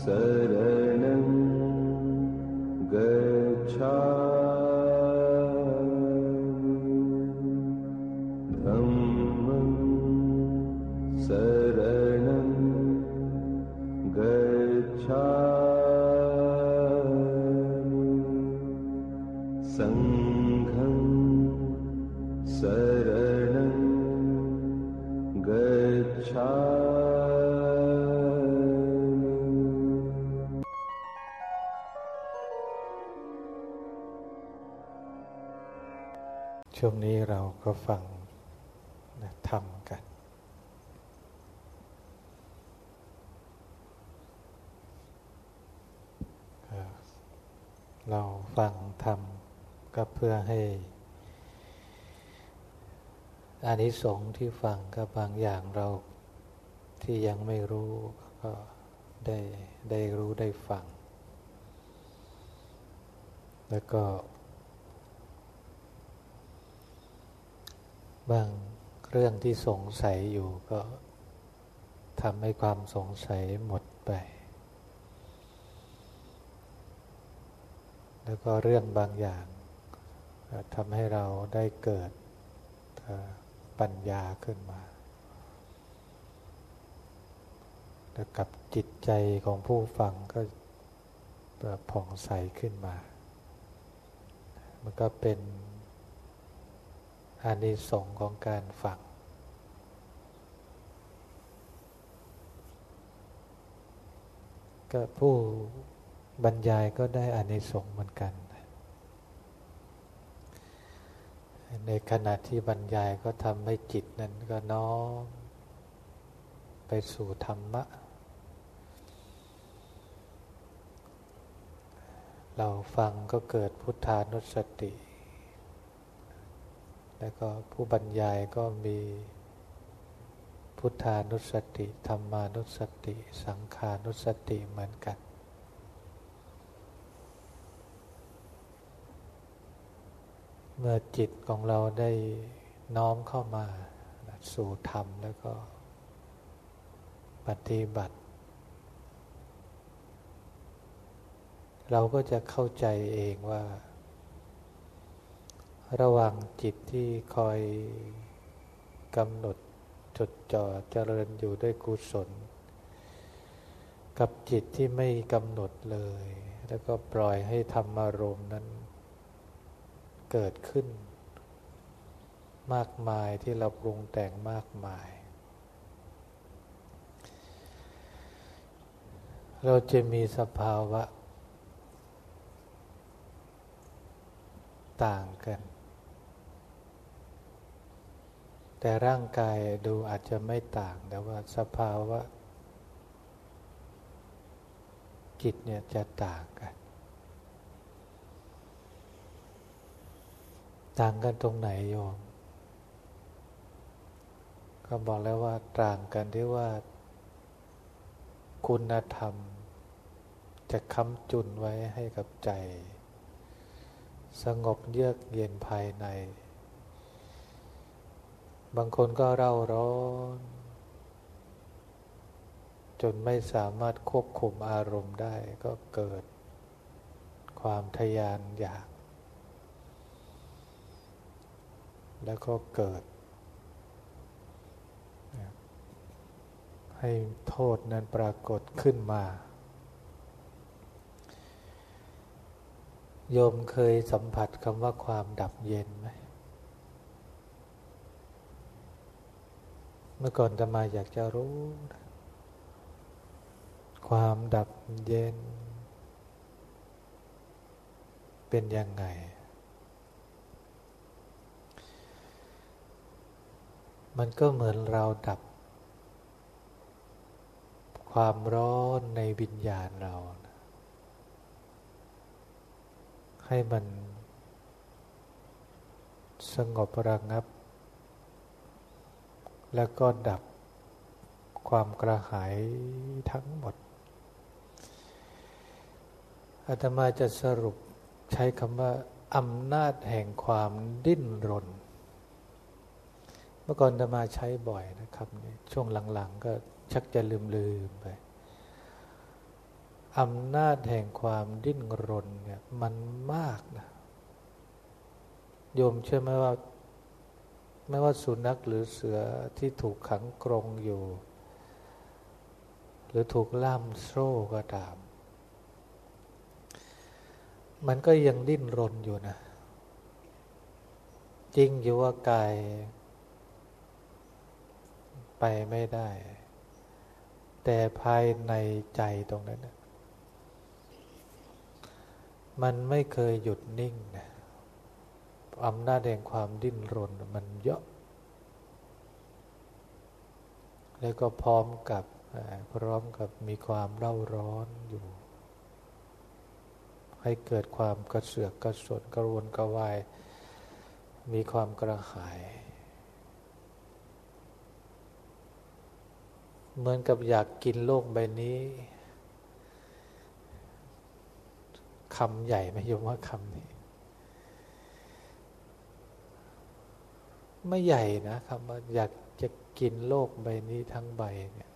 शरणं गच्छा พื่อให้อานิสงส์ที่ฟังก็บางอย่างเราที่ยังไม่รู้ก็ได้ได้รู้ได้ฟัง แล้วก็ บางเรื่องที่สงสัยอยู่ก็ทำให้ความสงสัยหมดไป แล้วก็เรื่องบางอย่าง ทำให้เราได้เกิดปัญญาขึ้นมาแล้วกับจิตใจของผู้ฟังก็ผ่องใสขึ้นมา มันก็เป็นอานิสงส์ของการฟังก็ผู้บรรยายก็ได้อานิสงส์เหมือนกัน ในขณะที่บรรยายก็ทำให้จิตนั้นก็น้อมไปสู่ธรรมะ เราฟังก็เกิดพุทธานุสติ แล้วก็ผู้บรรยายก็มีพุทธานุสติ ธรรมานุสติ สังขานุสติเหมือนกัน เมื่อจิตของเราได้น้อมเข้ามาสู่ธรรมแล้วก็ปฏิบัติ เราก็จะเข้าใจเองว่า ระหว่างจิตที่คอยกำหนดจดจ่อเจริญอยู่ด้วยกุศล กับจิตที่ไม่กำหนดเลย แล้วก็ปล่อยให้ธรรมารมณ์นั้น เกิดขึ้น มากมายที่เราปรุงแต่งมากมาย เราจะมีสภาวะ ต่างกัน แต่ร่างกายดูอาจจะไม่ต่าง แต่ว่าสภาวะจิตเนี่ยจะต่างกัน ต่างกันตรงไหนโยม ก็บอกแล้วว่าต่างกันที่ว่า คุณธรรม จะค้ำจุนไว้ให้กับใจ สงบเยือกเย็นภายใน บางคนก็เร่าร้อนจนไม่สามารถควบคุมอารมณ์ได้ก็เกิดความทยานอยาก แล้วก็เกิด ให้โทษนั้นปรากฏขึ้นมา โยมเคยสัมผัสคำว่าความดับเย็นไหม เมื่อก่อนจะมาอยากจะรู้ ความดับเย็น เป็นยังไง มันก็เหมือนเราดับ ความร้อนในวิญญาณเรา ให้มันสงบระงับ แล้วก็ดับความกระหายทั้งหมดอาตมาจะสรุปใช้คำว่าอำนาจแห่งความดิ้นรน เมื่อก่อนอาตมาใช้บ่อยนะครับช่วงหลังๆ ก็ชักจะลืมลืมไปอำนาจแห่งความดิ้นรนเนี่ยมันมากนะโยมเชื่อไหมว่า ไม่ว่าสุนัขหรือเสือที่ถูกขังกรงอยู่ หรือถูกล่ามโซ่ก็ตาม มันก็ยังดิ้นรนอยู่นะ จริงอยู่ว่ากาย ไม่ได้ แต่ภายในใจตรงนั้น มันไม่เคยหยุดนิ่งนะอำนาจแห่งความดิ้นรนมันเยอะ แล้วก็พร้อมกับพร้อมกับมีความเร่าร้อนอยู่ ให้เกิดความกระเสือกกระสนกระวนกระวาย มีความกระหาย เหมือนกับอยากกินโลกใบนี้คำใหญ่ไหมโยมว่าคำนี้ ไม่ใหญ่นะคำว่าอยากจะกินโลกใบนี้ทั้งใบเนี่ย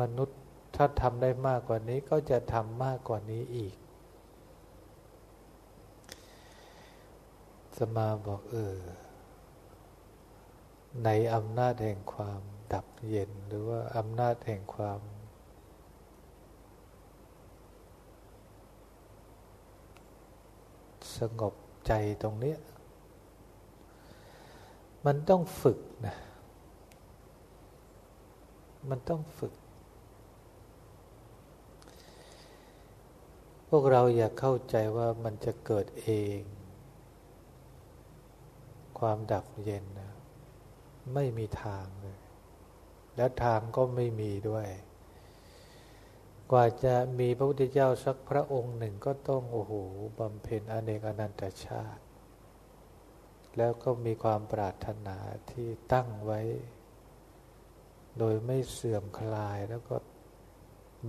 มนุษย์ถ้าทำได้มากกว่านี้ก็จะทำมากกว่านี้อีก สมาบอกเออ ในอำนาจแห่งความ ดับเย็น หรือว่าอำนาจแห่งความ สงบใจตรงนี้ มันต้องฝึกนะ มันต้องฝึก พวกเราอยากเข้าใจว่ามันจะเกิดเอง ความดับเย็นนะไม่มีทางเลย และทางก็ไม่มีด้วย กว่าจะมีพระพุทธเจ้าสักพระองค์หนึ่งก็ต้องโอ้โหบำเพ็ญอเนกอนันตชาติ แล้วก็มีความปรารถนาที่ตั้งไว้ โดยไม่เสื่อมคลายแล้วก็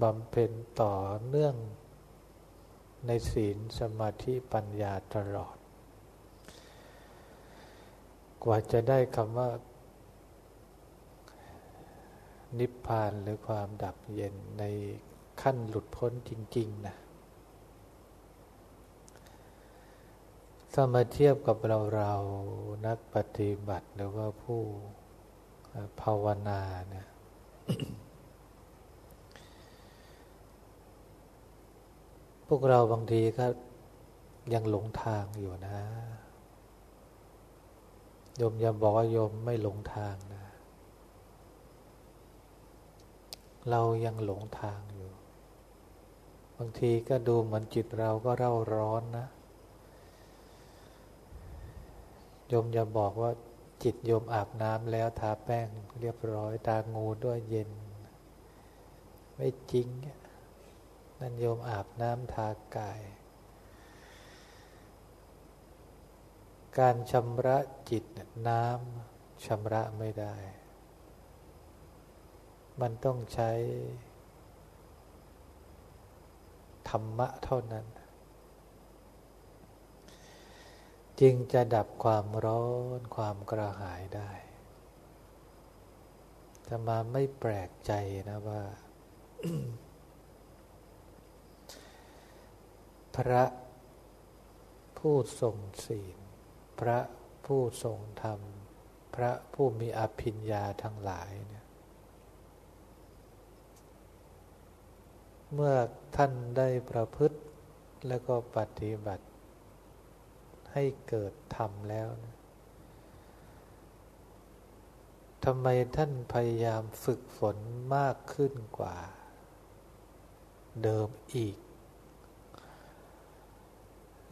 บำเพ็ญต่อเนื่องในศีลสมาธิปัญญาตลอด กว่าจะได้คำว่า นิพพานหรือความดับเย็นในขั้นหลุดพ้นจริง ๆ นะ ถ้ามาเทียบกับเราเรานักปฏิบัติหรือว่าผู้ภาวนาเนี่ยพวกเราบางทีก็ยังหลงทางอยู่นะ โยมอย่าบอกว่าโยมไม่หลงทางนะ เรายังหลงทางอยู่ บางทีก็ดูเหมือนจิตเราก็เร่าร้อนนะโยมอย่าบอกว่าจิตโยมอาบน้ำแล้วทาแป้งเรียบร้อยตางูด้วยเย็น ไม่จริง นั่นโยมอาบน้ำทากาย การชำระจิตน้ำชำระไม่ได้ มันต้องใช้ ธรรมะเท่านั้น จึงจะดับความร้อนความกระหายได้จะมาไม่แปลกใจนะว่า พระผู้ทรงศีล พระผู้ทรงธรรม พระผู้มีอภิญญาทั้งหลายเนี่ย เมื่อท่านได้ประพฤติแล้วก็ปฏิบัติ ให้เกิดธรรมแล้วนะทำไมท่านพยายามฝึกฝนมากขึ้นกว่า เดิมอีก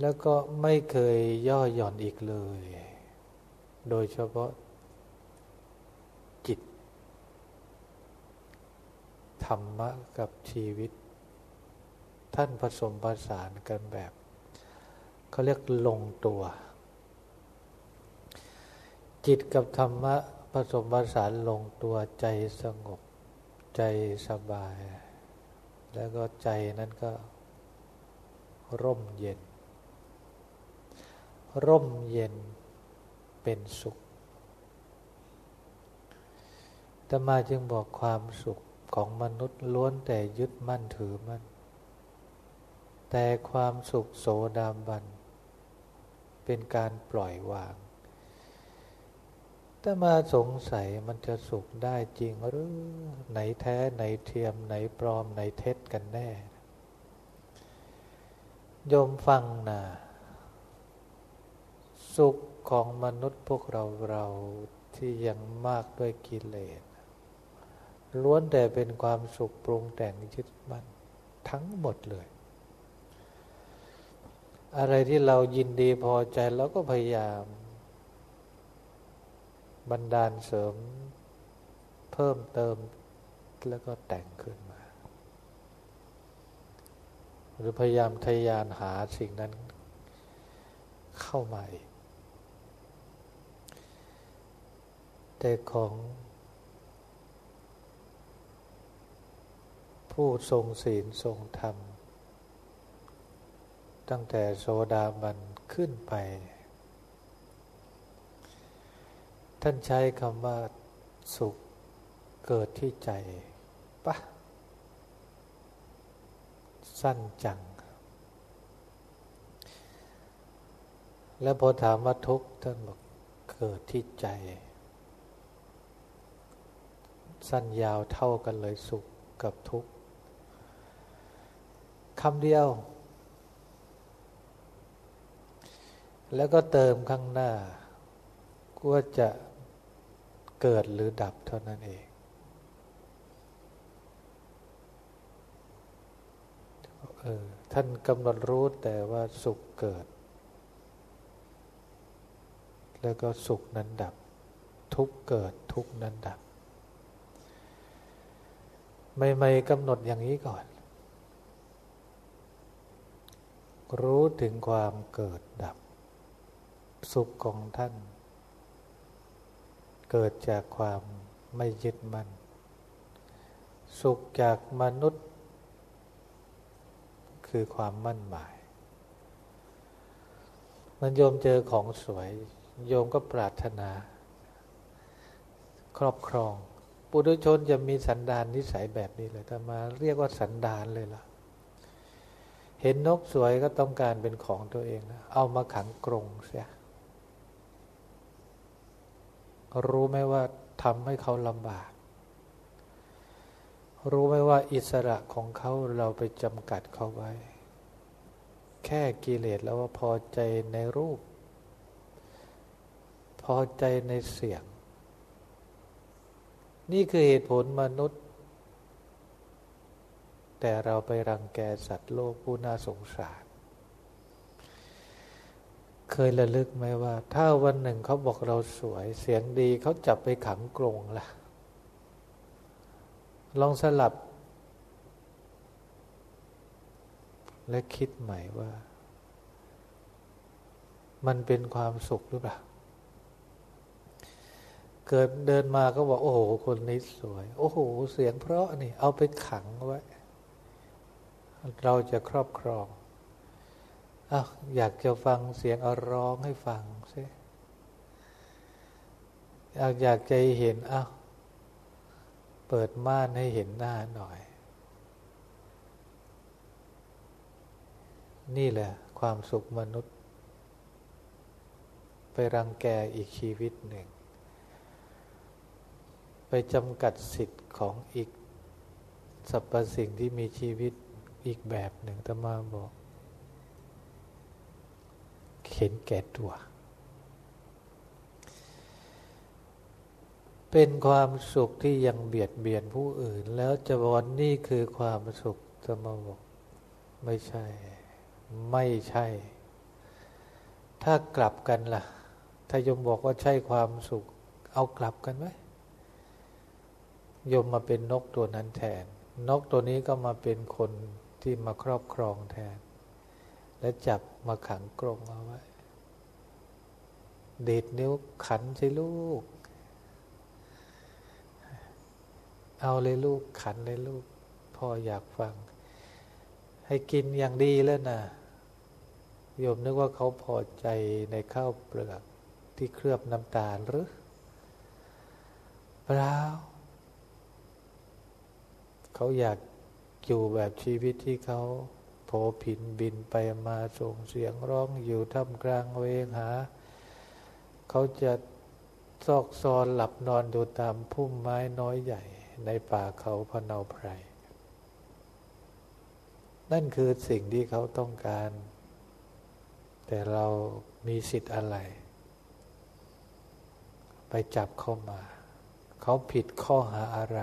แล้วก็ไม่เคยย่อหย่อนอีกเลย โดยเฉพาะจิต ธรรมะกับชีวิต ท่านผสมผสานกันแบบเขาเรียกลงตัว จิตกับธรรมะผสมผสานลงตัวใจสงบใจสบาย แล้วก็ใจนั้นก็ร่มเย็น ร่มเย็นเป็นสุขแต่มาจึงบอกความสุขของมนุษย์ล้วนแต่ยึดมั่นถือมั่น แต่ความสุขโสดาบัน เป็นการปล่อยวาง ถ้ามาสงสัยมันจะสุขได้จริงหรือไหนแท้ไหนเทียมไหนปลอมไหนเท็จกันแน่ โยมฟังนะสุขของมนุษย์พวกเราเราที่ยังมากด้วยกิเลสล้วนแต่เป็นความสุขปรุงแต่งยึดมั่นทั้งหมดเลย อะไรที่เรายินดีพอใจเราก็พยายาม บันดาลเสริม เพิ่มเติมแล้วก็แต่งขึ้นมา หรือพยายามทยานหาสิ่งนั้นเข้ามาอีกแต่ของผู้ทรงศีลทรงธรรม ตั้งแต่โซดาบันขึ้นไป ท่านใช้คำว่าสุขเกิดที่ใจปะสั้นจัง แล้วพอถามว่าทุกข์ท่านบอกเกิดที่ใจ สั้นยาวเท่ากันเลยสุขกับทุกข์คำเดียว แล้วก็เติมข้างหน้า ก็จะเกิดหรือดับเท่านั้นเอง เออท่านกำหนดรู้แต่ว่าสุขเกิด แล้วก็สุขนั้นดับ ทุกเกิดทุกนั้นดับ ไม่ไม่กำหนดอย่างนี้ก่อน รู้ถึงความเกิดดับ สุขของท่าน เกิดจากความไม่ยึดมัน่นสุขจากมนุษย์ คือความมั่นหมาย มันโยมเจอของสวย โยมก็ปรารถนา ครอบครอง ปุถุชนจะมีสันดานนิสัยแบบนี้เลย แต่มาเรียกว่าสันดานเลยล่ะ เห็นนกสวยก็ต้องการเป็นของตัวเองนะ เอามาขังกรงเสีย รู้ไหมว่าทำให้เขาลำบาก รู้ไหมว่าอิสระของเขาเราไปจำกัดเขาไว้ แค่กิเลสแล้วว่าพอใจในรูป พอใจในเสียง นี่คือเหตุผลมนุษย์ แต่เราไปรังแกสัตว์โลกผู้น่าสงสาร เคยระลึกไหมว่า ถ้าวันหนึ่งเขาบอกเราสวย เสียงดีเขาจับไปขังกรงล่ะ ลองสลับ และคิดใหม่ว่า มันเป็นความสุขหรือเปล่า เกิดเดินมาก็บอกโอ้โห คนนี้สวย โอ้โห เสียงเพราะนี่ เอาไปขังไว้ เราจะครอบครอง อาอยากจะฟังเสียงเอาร้องให้ฟังซิอยากอยากจะเห็นเอาเปิดม่านให้เห็นหน้าหน่อย นี่แหละ ความสุขมนุษย์ ไปรังแกอีกชีวิตหนึ่ง ไปจำกัดสิทธิ์ของอีกสรรพสิ่งที่มีชีวิตอีกแบบหนึ่งตมาบอก เห็นแก่ตัว เป็นความสุขที่ยังเบียดเบียนผู้อื่น แล้วจะบอกนี่คือความสุขจะมาบอกไม่ใช่ ไม่ใช่ ถ้ากลับกันล่ะ ถ้ายมบอกว่าใช่ความสุข เอากลับกันไหมยมมาเป็นนกตัวนั้นแทน นกตัวนี้ก็มาเป็นคนที่มาครอบครองแทน และจับมาขังกรงเอาไว้เด็ดนิ้วขันใช่ลูก เอาเลยลูกขันเลยลูก พ่ออยากฟัง ให้กินอย่างดีแล้วนะโยมนึกว่าเขาพอใจในข้าวเปลือกที่เคลือบน้ำตาลหรือเปล่าเขาอยากอยู่แบบชีวิตที่เขา โผผินบินไปมาส่งเสียงร้องอยู่ท่ามกลางเวงหา เขาจะซอกซอนหลับนอนอยู่ตามพุ่มไม้น้อยใหญ่ในป่าเขาพะเนาไพร นั่นคือสิ่งที่เขาต้องการ แต่เรามีสิทธิ์อะไร ไปจับเข้ามา เขาผิดข้อหาอะไร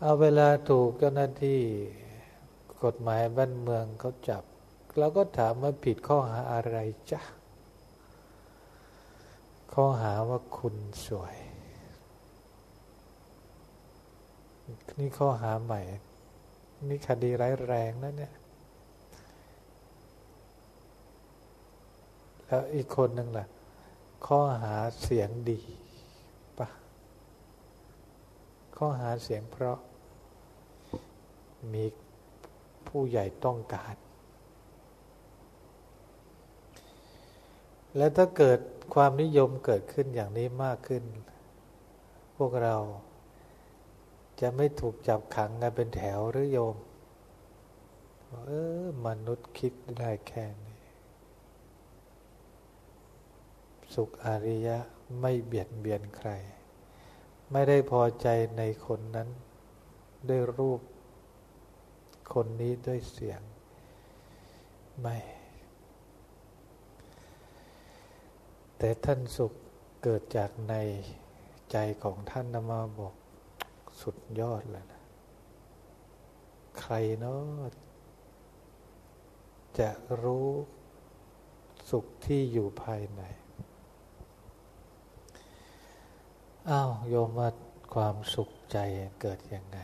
เอาเวลาถูกเจ้าหน้าที่ กฎหมายบ้านเมืองเขาจับเราก็ถามว่าผิดข้อหาอะไรจ้ะข้อหาว่าคุณสวย นี่ข้อหาใหม่ นี่คดีร้ายแรงนะเนี่ย แล้วอีกคนหนึ่งล่ะ ข้อหาเสียงดีปะข้อหาเสียงเพราะมี ผู้ใหญ่ต้องการ และถ้าเกิดความนิยมเกิดขึ้นอย่างนี้มากขึ้น พวกเราจะไม่ถูกจับขังกันเป็นแถวหรือโยมเออมนุษย์คิดได้แค่นี้ สุขอริยะไม่เบียดเบียนใคร ไม่ได้พอใจในคนนั้น ด้วยรูป คนนี้ด้วยเสียง ไม่ แต่ท่านสุขเกิดจากในใจของท่านนมาบอกสุดยอดเลยนะ ใครเนาะจะรู้สุขที่อยู่ภายใน อ้าวโยมว่าความสุขใจเกิดยังไง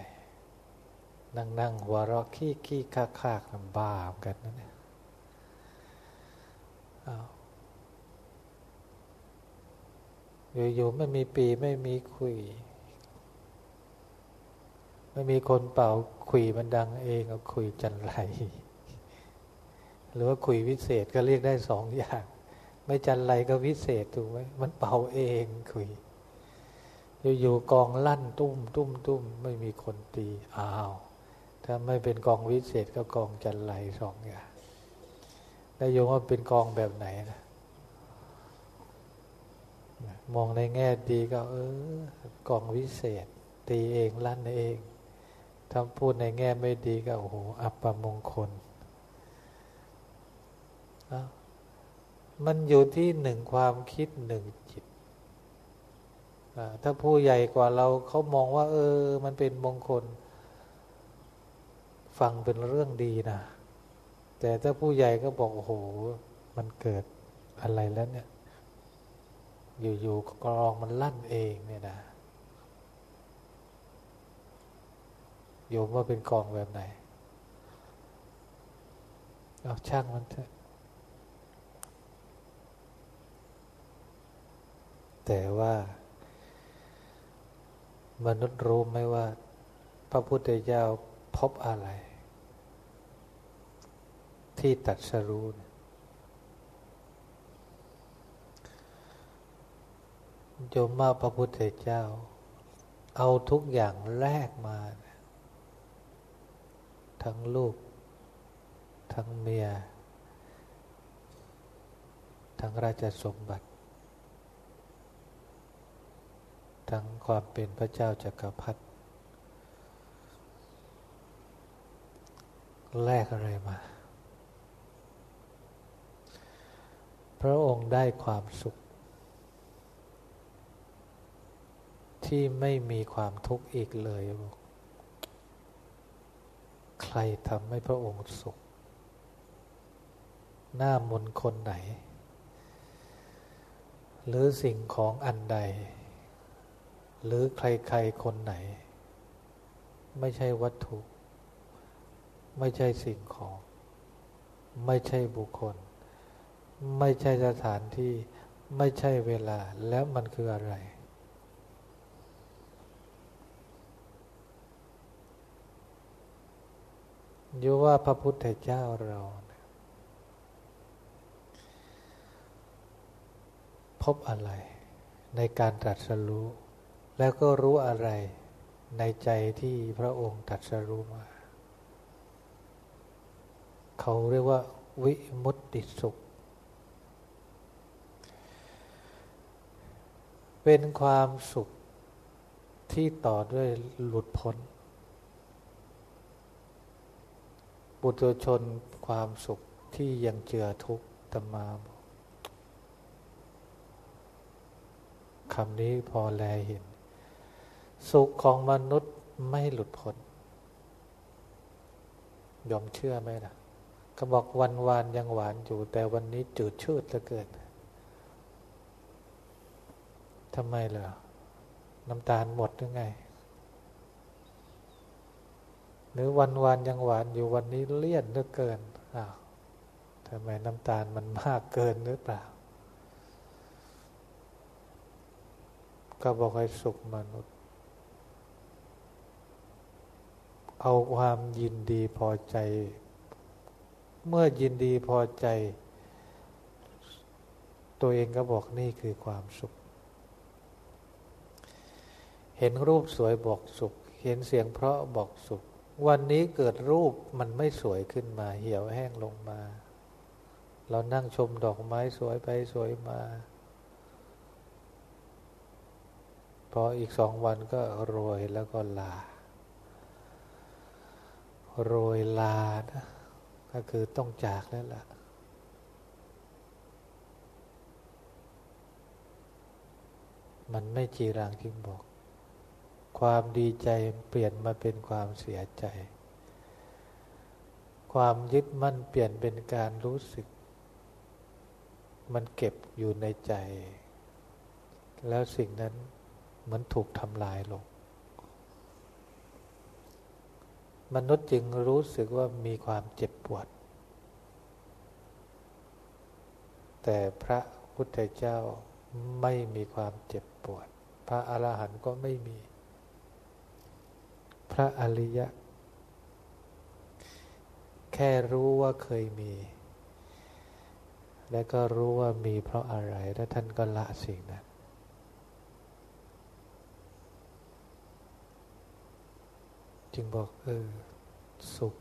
นั่งนั่งหัวเราะขี้ขี้คากคากบ้ากันนะเนี่ยอ้าวอยู่ๆไม่มีปีไม่มีคุย ไม่มีคนเป่าคุยมันดังเองเอาคุยจันไร หรือว่าคุยวิเศษก็เรียกได้สองอย่าง ไม่จันไรก็วิเศษถูกไหมมันเป่าเองคุย อยู่ๆกองลั่นตุ้มตุ้มตุ้มไม่มีคนตีอ้าว ถ้าไม่เป็นกองวิเศษก็กองจันไรสองอย่างแล้โยมว่าเป็นกองแบบไหนนะ มองในแง่ดีก็ เออกองวิเศษ ตีเองลั่นเองถ้าพูดในแง่ไม่ดีก็โอ้โหอัปมงคล มันอยู่ที่หนึ่งความคิดหนึ่งจิต ถ้าผู้ใหญ่กว่าเราเขามองว่า เออ มันเป็นมงคล ฟังเป็นเรื่องดีนะ แต่ถ้าผู้ใหญ่ก็บอก โอ้โห มันเกิดอะไรแล้วเนี่ย อยู่ๆกรองมันลั่นเองเนี่ยนะโยมว่าเป็นกองแบบไหน เอาช่างมันเถอะ แต่ว่ามนุษย์รู้ไหมว่า พระพุทธเจ้าพบอะไร ที่ตัดสรู้โยมมาพระพุทธเจ้า เอาทุกอย่างแลกมา ทั้งลูก ทั้งเมีย ทั้งราชสมบัติ ทั้งความเป็นพระเจ้าจากักรพรรดิแลกอะไรมา พระองค์ได้ความสุข ที่ไม่มีความทุกข์อีกเลยบอกใครทำให้พระองค์สุข หน้ามนคนไหน หรือสิ่งของอันใด หรือใครๆคนไหน ไม่ใช่วัตถุ ไม่ใช่สิ่งของ ไม่ใช่บุคคล ไม่ใช่สถานที่ ไม่ใช่เวลา แล้วมันคืออะไร อยู่ว่าพระพุทธเจ้าเราพบอะไรในการตรัสรู้ แล้วก็รู้อะไรในใจที่พระองค์ตรัสรู้มา เขาเรียกว่าวิมุตติสุข เป็นความสุขที่ต่อด้วยหลุดพ้น บุตรชนความสุขที่ยังเจือทุกข์ตมาบอกคำนี้พอแลเห็น สุขของมนุษย์ไม่หลุดพ้นยอมเชื่อไหมล่ะ ก็บอกวันวานยังหวานอยู่ แต่วันนี้จืดชืดเหลือเกิน ทำไมเหรอ น้ำตาลหมดหรือไง หรือวันวานยังหวานอยู่วันนี้เลี่ยนเหลือเกินอ้าวทำไมน้ำตาลมันมากเกินหรือเปล่า ก็บอกให้สุขมนุษย์ เอาความยินดีพอใจ เมื่อยินดีพอใจ ตัวเองก็บอกนี่คือความสุข เห็นรูปสวยบอกสุข เห็นเสียงเพราะบอกสุข วันนี้เกิดรูปมันไม่สวยขึ้นมา เหี่ยวแห้งลงมา เรานั่งชมดอกไม้สวยไปสวยมา พออีกสองวันก็โรยแล้วก็ลา โรยลานะก็คือต้องจากแล้วล่ะมันไม่จีรังจึงบอก ความดีใจเปลี่ยนมาเป็นความเสียใจ ความยึดมั่นเปลี่ยนเป็นการรู้สึก มันเก็บอยู่ในใจ แล้วสิ่งนั้นเหมือนถูกทำลายลง มนุษย์จึงรู้สึกว่ามีความเจ็บปวด แต่พระพุทธเจ้าไม่มีความเจ็บปวด พระอรหันต์ก็ไม่มี พระอริยะ แค่รู้ว่าเคยมี และก็รู้ว่ามีเพราะอะไร แล้วท่านก็ละสิ่งนั้นจึงบอกเออสุข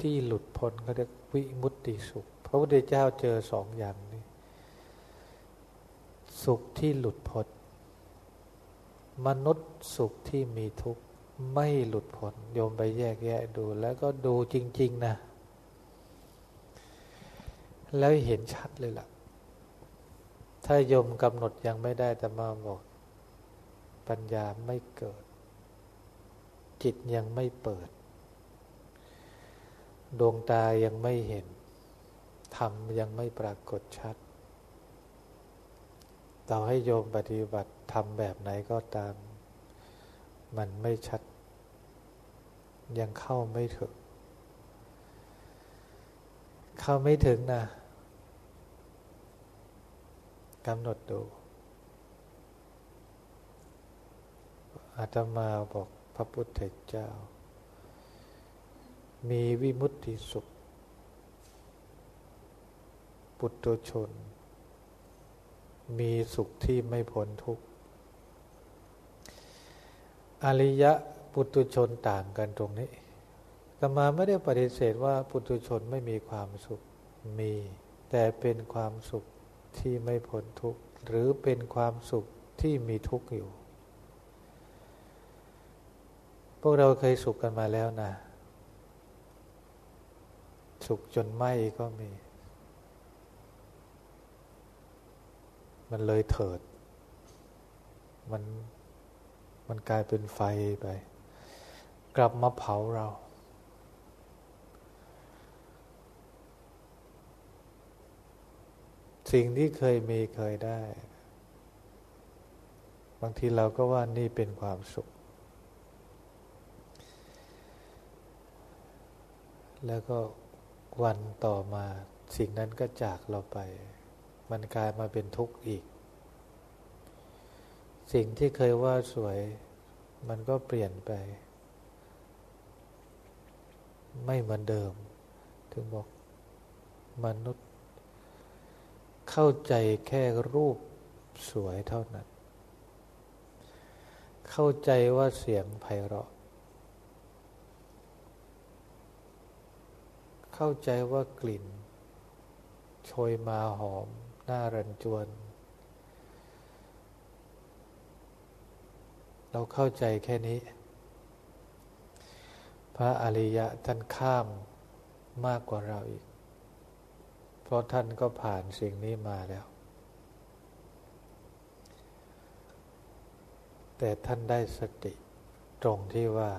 ที่หลุดพ้นก็เรียกวิมุตติสุข พระพุทธเจ้าเจอสองอย่างนี้สุขที่หลุดพ้นมนุษย์สุขที่มีทุกข์ ไม่หลุดพ้นโยมไปแยกแยะดู แล้วก็ดูจริง ๆ นะ แล้วเห็นชัดเลยล่ะ ถ้ายมกำหนดยังไม่ได้แต่มาบอก ปัญญาไม่เกิด จิตยังไม่เปิด ดวงตายังไม่เห็นธรรมยังไม่ปรากฏชัดต่อให้โยมปฏิบัติทำแบบไหนก็ตาม มันไม่ชัด ยังเข้าไม่ถึง เข้าไม่ถึงนะกำหนดดูอาตมาบอกพระพุทธเจ้า มีวิมุตติสุข ปุตุชน มีสุขที่ไม่พ้นทุกข์อริยะ ปุตุชนต่างกันตรงนี้ตมาไม่ได้ปฏิเสธว่าปุตุชนไม่มีความสุขมี แต่เป็นความสุขที่ไม่พ้นทุกข์หรือเป็นความสุขที่มีทุกข์อยู่ พวกเราเคยสุขกันมาแล้วนะ สุขจนไหมก็มี มันเลยเถิด มันมันกลายเป็นไฟไป กลับมาเผาเรา สิ่งที่เคยมีเคยได้ บางทีเราก็ว่านี่เป็นความสุข แล้วก็วันต่อมาสิ่งนั้นก็จากเราไป มันกลายมาเป็นทุกข์อีก สิ่งที่เคยว่าสวย มันก็เปลี่ยนไป ไม่เหมือนเดิม ถึงบอกมนุษย์ เข้าใจแค่รูปสวยเท่านั้น เข้าใจว่าเสียงไพเราะ เข้าใจว่ากลิ่น โชยมาหอมน่ารันจวน เราเข้าใจแค่นี้ พระอริยะท่านข้ามมากกว่าเราอีก เพราะท่านก็ผ่านสิ่งนี้มาแล้ว แต่ท่านได้สติตรงที่ว่า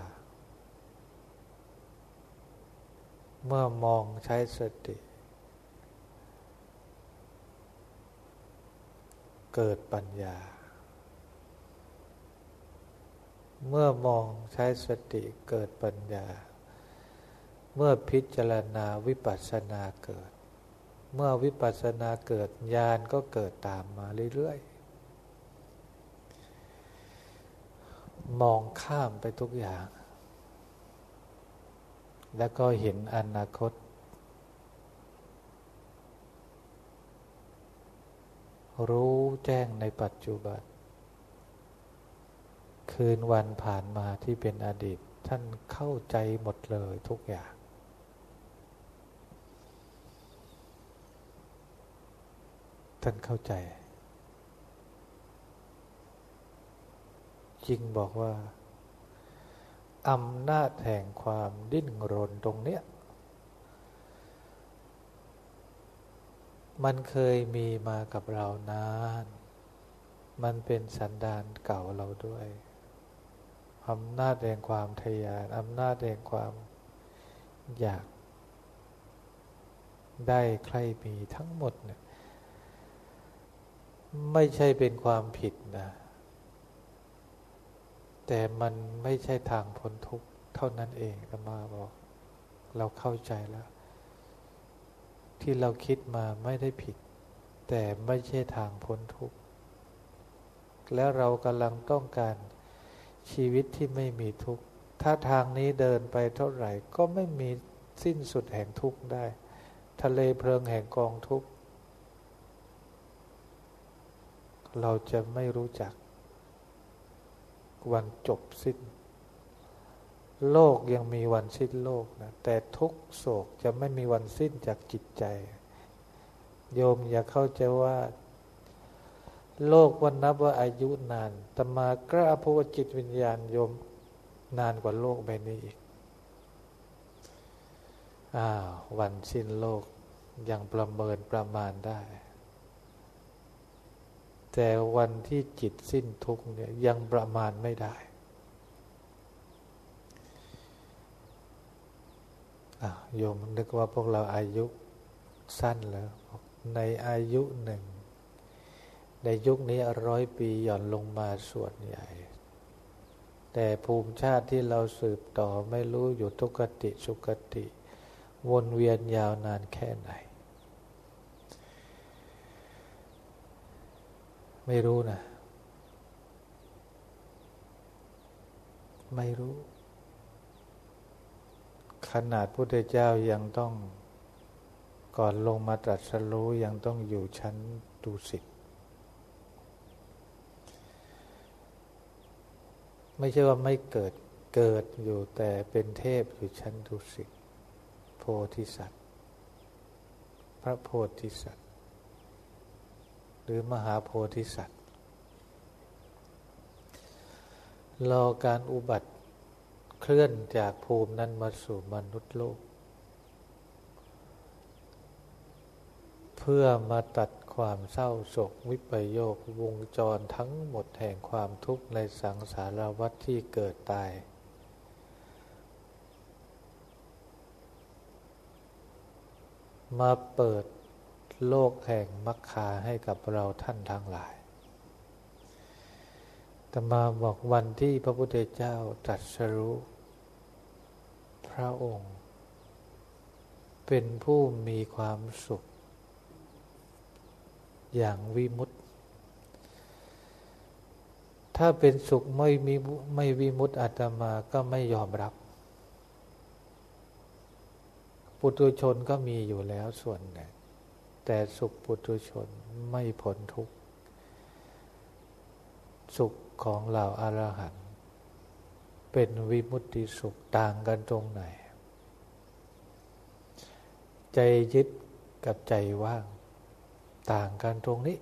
เมื่อมองใช้สติ เกิดปัญญา เมื่อมองใช้สติเกิดปัญญา เมื่อพิจารณาวิปัสสนาเกิด เมื่อวิปัสสนาเกิดญาณก็เกิดตามมาเรื่อยๆ มองข้ามไปทุกอย่าง แล้วก็เห็นอนาคตรู้แจ้งในปัจจุบัน คืนวันผ่านมาที่เป็นอดีต ท่านเข้าใจหมดเลยทุกอย่าง ท่านเข้าใจจึงบอกว่าอำนาจแห่งความดิ้นรนตรงเนี้ย มันเคยมีมากับเรานาน มันเป็นสันดานเก่าเราด้วย อำนาจแห่งความทยานอำนาจแห่งความอยาก ได้ใครมีทั้งหมดเนี่ยไม่ใช่เป็นความผิดนะ แต่มันไม่ใช่ทางพ้นทุกข์เท่านั้นเองธรรมาบอก เราเข้าใจแล้ว ที่เราคิดมาไม่ได้ผิด แต่ไม่ใช่ทางพ้นทุกข์ แล้วเรากำลังต้องการ ชีวิตที่ไม่มีทุกข์ ถ้าทางนี้เดินไปเท่าไหร่ก็ไม่มีสิ้นสุดแห่งทุกข์ได้ ทะเลเพลิงแห่งกองทุกข์ เราจะไม่รู้จัก วันจบสิ้น โลกยังมีวันสิ้นโลกนะ แต่ทุกโศกจะไม่มีวันสิ้นจากจิตใจ โยมอย่าเข้าใจว่า โลกวันนับว่าอายุนานตมากล้าพูดจิตวิญญาณโยมนานกว่าโลกใบนี้อีก อ้าววันสิ้นโลกยังประเมินประมาณได้ แต่วันที่จิตสิ้นทุกเนี่ยยังประมาณไม่ได้โยมนึกว่าพวกเราอายุสั้นแล้วในอายุหนึ่ง ในยุคนี้ร้อยปีหย่อนลงมาส่วนใหญ่ แต่ภูมิชาติที่เราสืบต่อไม่รู้อยู่ทุกติสุกติ วนเวียนยาวนานแค่ไหน ไม่รู้นะ ไม่รู้ ขนาดพุทธเจ้ายังต้อง ก่อนลงมาตรัสรู้ยังต้องอยู่ชั้นดุสิต ไม่ใช่ว่าไม่เกิดเกิดอยู่แต่เป็นเทพอยู่ชั้นดุสิตโพธิสัตว์ พระโพธิสัตว์ หรือมหาโพธิสัตว์รอการอุบัติเคลื่อนจากภูมินั้นมาสู่มนุษย์โลก เพื่อมาตัด ความเศร้าโศกวิปโยควงจรทั้งหมดแห่งความทุกข์ในสังสารวัฏที่เกิดตาย มาเปิดโลกแห่งมรรคาให้กับเราท่านทั้งหลายแต่มาบอกวันที่พระพุทธเจ้าตรัสรู้ พระองค์ เป็นผู้มีความสุข อย่างวิมุตติ ถ้าเป็นสุขไม่มีไม่วิมุตติอาตมาก็ไม่ยอมรับ ปุถุชนก็มีอยู่แล้วส่วนหนึ่งแต่สุขปุถุชนไม่พ้นทุกข์สุขของเหล่าอารหันต์เป็นวิมุตติสุขต่างกันตรงไหน ใจยึดกับใจว่าง ต่างกันตรงนี้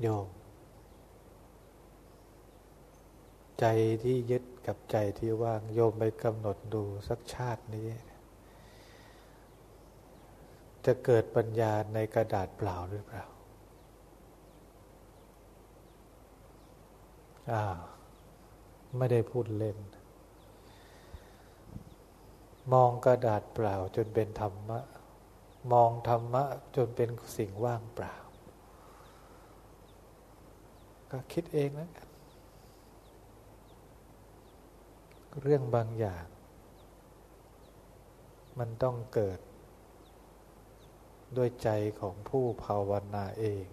โยม ใจที่ยึดกับใจที่ว่างโยมไปกำหนดดูสักชาตินี้ จะเกิดปัญญาในกระดาษเปล่าหรือเปล่าอ้าวไม่ได้พูดเล่น มองกระดาษเปล่าจนเป็นธรรมะ มองธรรมะจนเป็นสิ่งว่างเปล่า ก็คิดเองนะกันเรื่องบางอย่าง มันต้องเกิด ด้วยใจของผู้ภาวนาเอง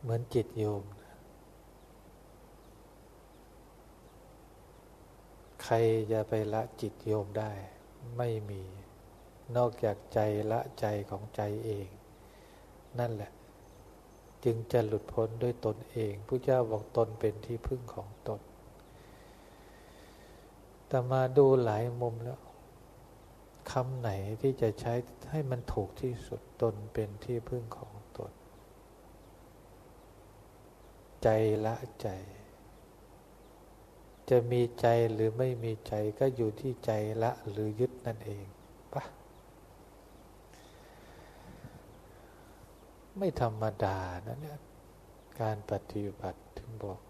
เหมือนจิตโยม ใครจะไปละจิตโยมได้ ไม่มี นอกจากใจละใจของใจเอง นั่นแหละ จึงจะหลุดพ้นด้วยตนเองผู้เจ้าบอกตนเป็นที่พึ่งของตน แต่มาดูหลายมุมแล้วคำไหนที่จะใช้ให้มันถูกที่สุดตนเป็นที่พึ่งของตน ใจละใจ จะมีใจหรือไม่มีใจก็อยู่ที่ใจละหรือยึดนั่นเองปะไม่ธรรมดานะเนี่ยการปฏิบัติถึงบอก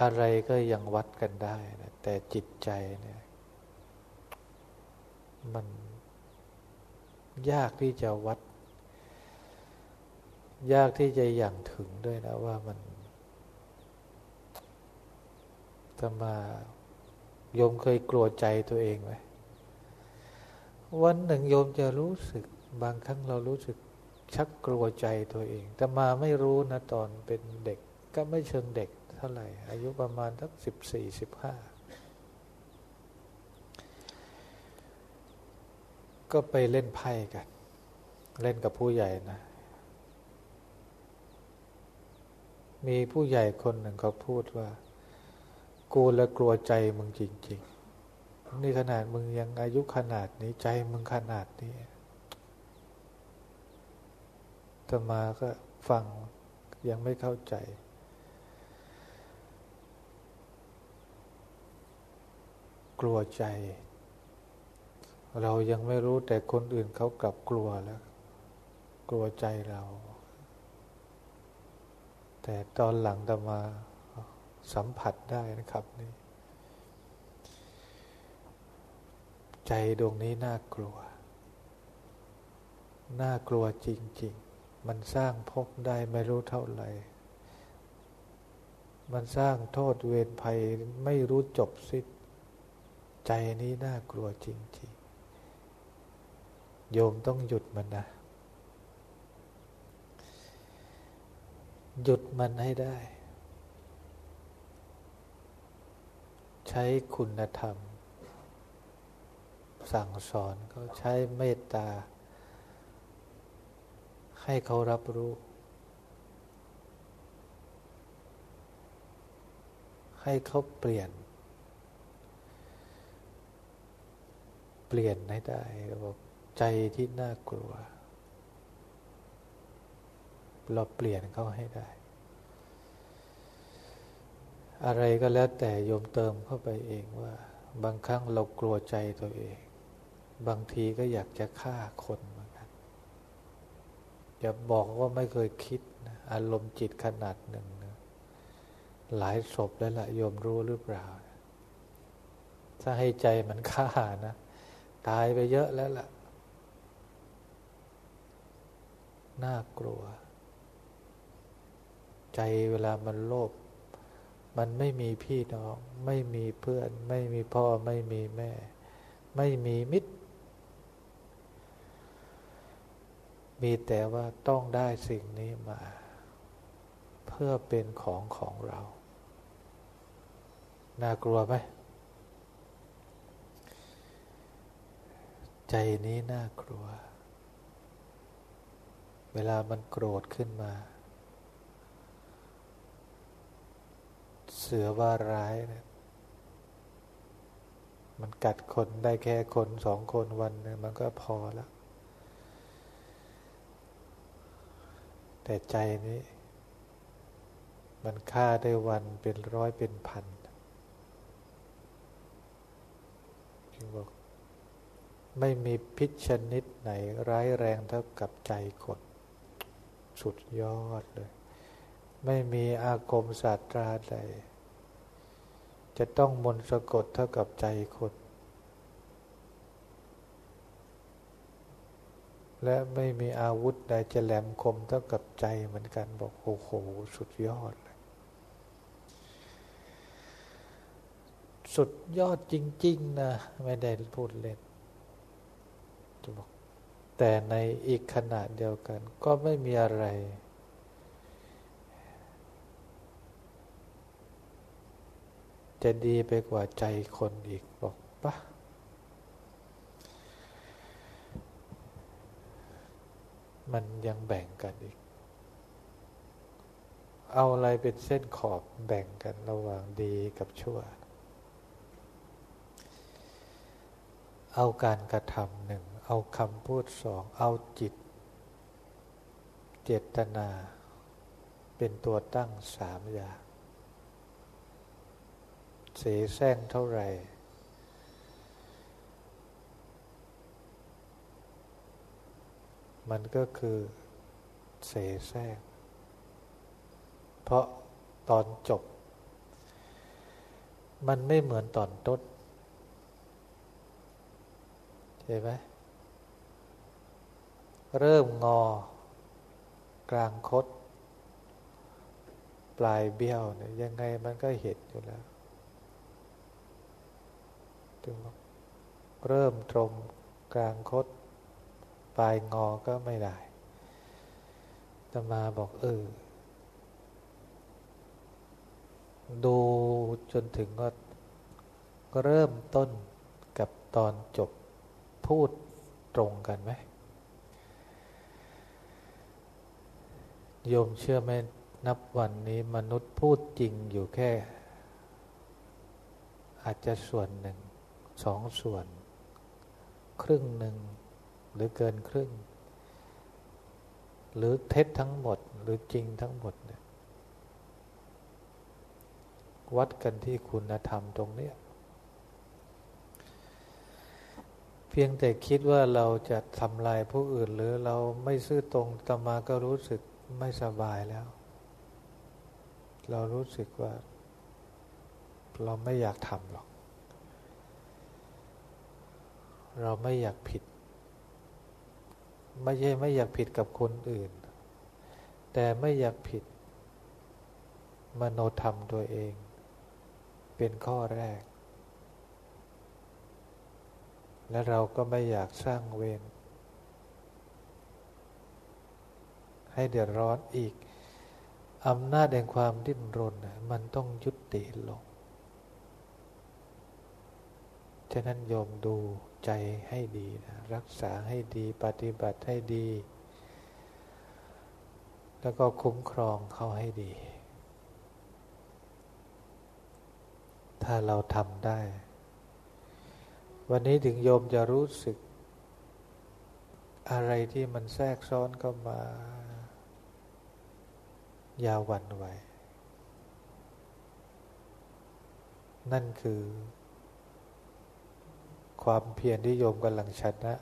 อะไรก็ยังวัดกันได้นะแต่จิตใจเนี่ยมันยากที่จะวัด ยากที่จะอย่างถึงด้วยนะว่ามัน จะมาโยมเคยกลัวใจตัวเองไหมวันหนึ่งโยมจะรู้สึก บางครั้งเรารู้สึกชักกลัวใจตัวเองแต่มาไม่รู้นะตอนเป็นเด็ก ก็ไม่เชิงเด็กเท่าไหร่ อายุประมาณสักสิบสี่สิบห้าก็ไปเล่นไพ่กัน เล่นกับผู้ใหญ่นะ มีผู้ใหญ่คนหนึ่งเขาพูดว่า กูละกลัวใจมึงจริงๆ นี่ขนาดมึงยังอายุขนาดนี้ใจมึงขนาดนี้ตมาก็ฟังยังไม่เข้าใจ กลัวใจ เรายังไม่รู้แต่คนอื่นเขากลับกลัวแล้ว กลัวใจเรา แต่ตอนหลังตมา สัมผัสได้นะครับนี่ใจดวงนี้น่ากลัว น่ากลัวจริง ๆ มันสร้างภพได้ไม่รู้เท่าไหร่ มันสร้างโทษเวรภัยไม่รู้จบสิ้น ใจนี้น่ากลัวจริง ๆ โยมต้องหยุดมันนะ หยุดมันให้ได้ ใช้คุณธรรม สั่งสอนเขาใช้เมตตา ให้เขารับรู้ ให้เขาเปลี่ยน เปลี่ยนให้ได้บอกใจที่น่ากลัว เราเปลี่ยนเขาให้ได้ อะไรก็แล้วแต่โยมเติมเข้าไปเองว่า บางครั้งเรากลัวใจตัวเอง บางทีก็อยากจะฆ่าคนเหมือนกันอย่าบอกว่าไม่เคยคิดนะอารมณ์จิตขนาดหนึ่งนะหลายศพแล้วล่ะโยมรู้หรือเปล่า ถ้าให้ใจมันฆ่านะ ตายไปเยอะแล้วล่ะน่ากลัว ใจเวลามันโลภ มันไม่มีพี่น้อง ไม่มีเพื่อน ไม่มีพ่อไม่มีแม่ ไม่มีมิตร มีแต่ว่าต้องได้สิ่งนี้มา เพื่อเป็นของของเรา น่ากลัวไหมใจนี้น่ากลัว เวลามันโกรธขึ้นมา เสือว่าร้ายเนะมันกัดคนได้แค่คนสองคนวันนึงมันก็พอแล้ว แต่ใจนี้ มันฆ่าได้วันเป็นร้อยเป็นพันจึงบอกไม่มีพิษชนิดไหนร้ายแรงเท่ากับใจคนสุดยอดเลย ไม่มีอาคมศาสตราใด จะต้องมนสะกดเท่ากับใจคน และไม่มีอาวุธใดจะแหลมคมเท่ากับใจเหมือนกันบอกโอ้โห สุดยอดเลยสุดยอดจริง ๆ นะ ไม่ได้พูดเล่นจะบอกแต่ในอีกขณะเดียวกัน ก็ไม่มีอะไร จะดีไปกว่าใจคนอีกบอกปะมันยังแบ่งกันอีก เอาอะไรเป็นเส้นขอบแบ่งกันระหว่างดีกับชั่ว เอาการกระทำหนึ่ง เอาคำพูดสอง เอาจิต เจตนา เป็นตัวตั้งสามอย่าง เสแสร้งเท่าไหร่ มันก็คือเสแสร้ง เพราะตอนจบ มันไม่เหมือนตอนต้นเห็นไหมเริ่มงอ กลางคด ปลายเบี้ยวเนี่ยยังไงมันก็เห็นอยู่แล้ว งเริ่มตรงกลางคดปลายงอก็ไม่ได้ตมาบอกเออดูจนถึงก็เริ่มต้นกับตอนจบพูดตรงกันไหมโยมเชื่อไหมนับวันนี้มนุษย์พูดจริงอยู่แค่ อาจจะส่วนหนึ่ง สองส่วน ครึ่งหนึ่งหรือเกินครึ่ง หรือเท็จทั้งหมดหรือจริงทั้งหมดเนี่ยวัดกันที่คุณธรรมตรงนี้เพียงแต่คิดว่าเราจะทำลายผู้อื่น หรือเราไม่ซื่อตรงตมาก็รู้สึกไม่สบายแล้ว เรารู้สึกว่า เราไม่อยากทำหรอก เราไม่อยากผิด ไม่ใช่ไม่อยากผิดกับคนอื่น แต่ไม่อยากผิด มโนธรรมตัวเอง เป็นข้อแรก และเราก็ไม่อยากสร้างเวรให้เดือดร้อนอีกอำนาจแห่งความดิ้นรนมันต้องยุติลง ฉะนั้นโยมดู ใจให้ดีนะรักษาให้ดี ปฏิบัติให้ดี แล้วก็คุ้มครองเขาให้ดี ถ้าเราทำได้ วันนี้ถึงโยมจะรู้สึก อะไรที่มันแทรกซ้อนเข้ามายาวันไหว นั่นคือ ความเพียรที่โยมกำลังชนะ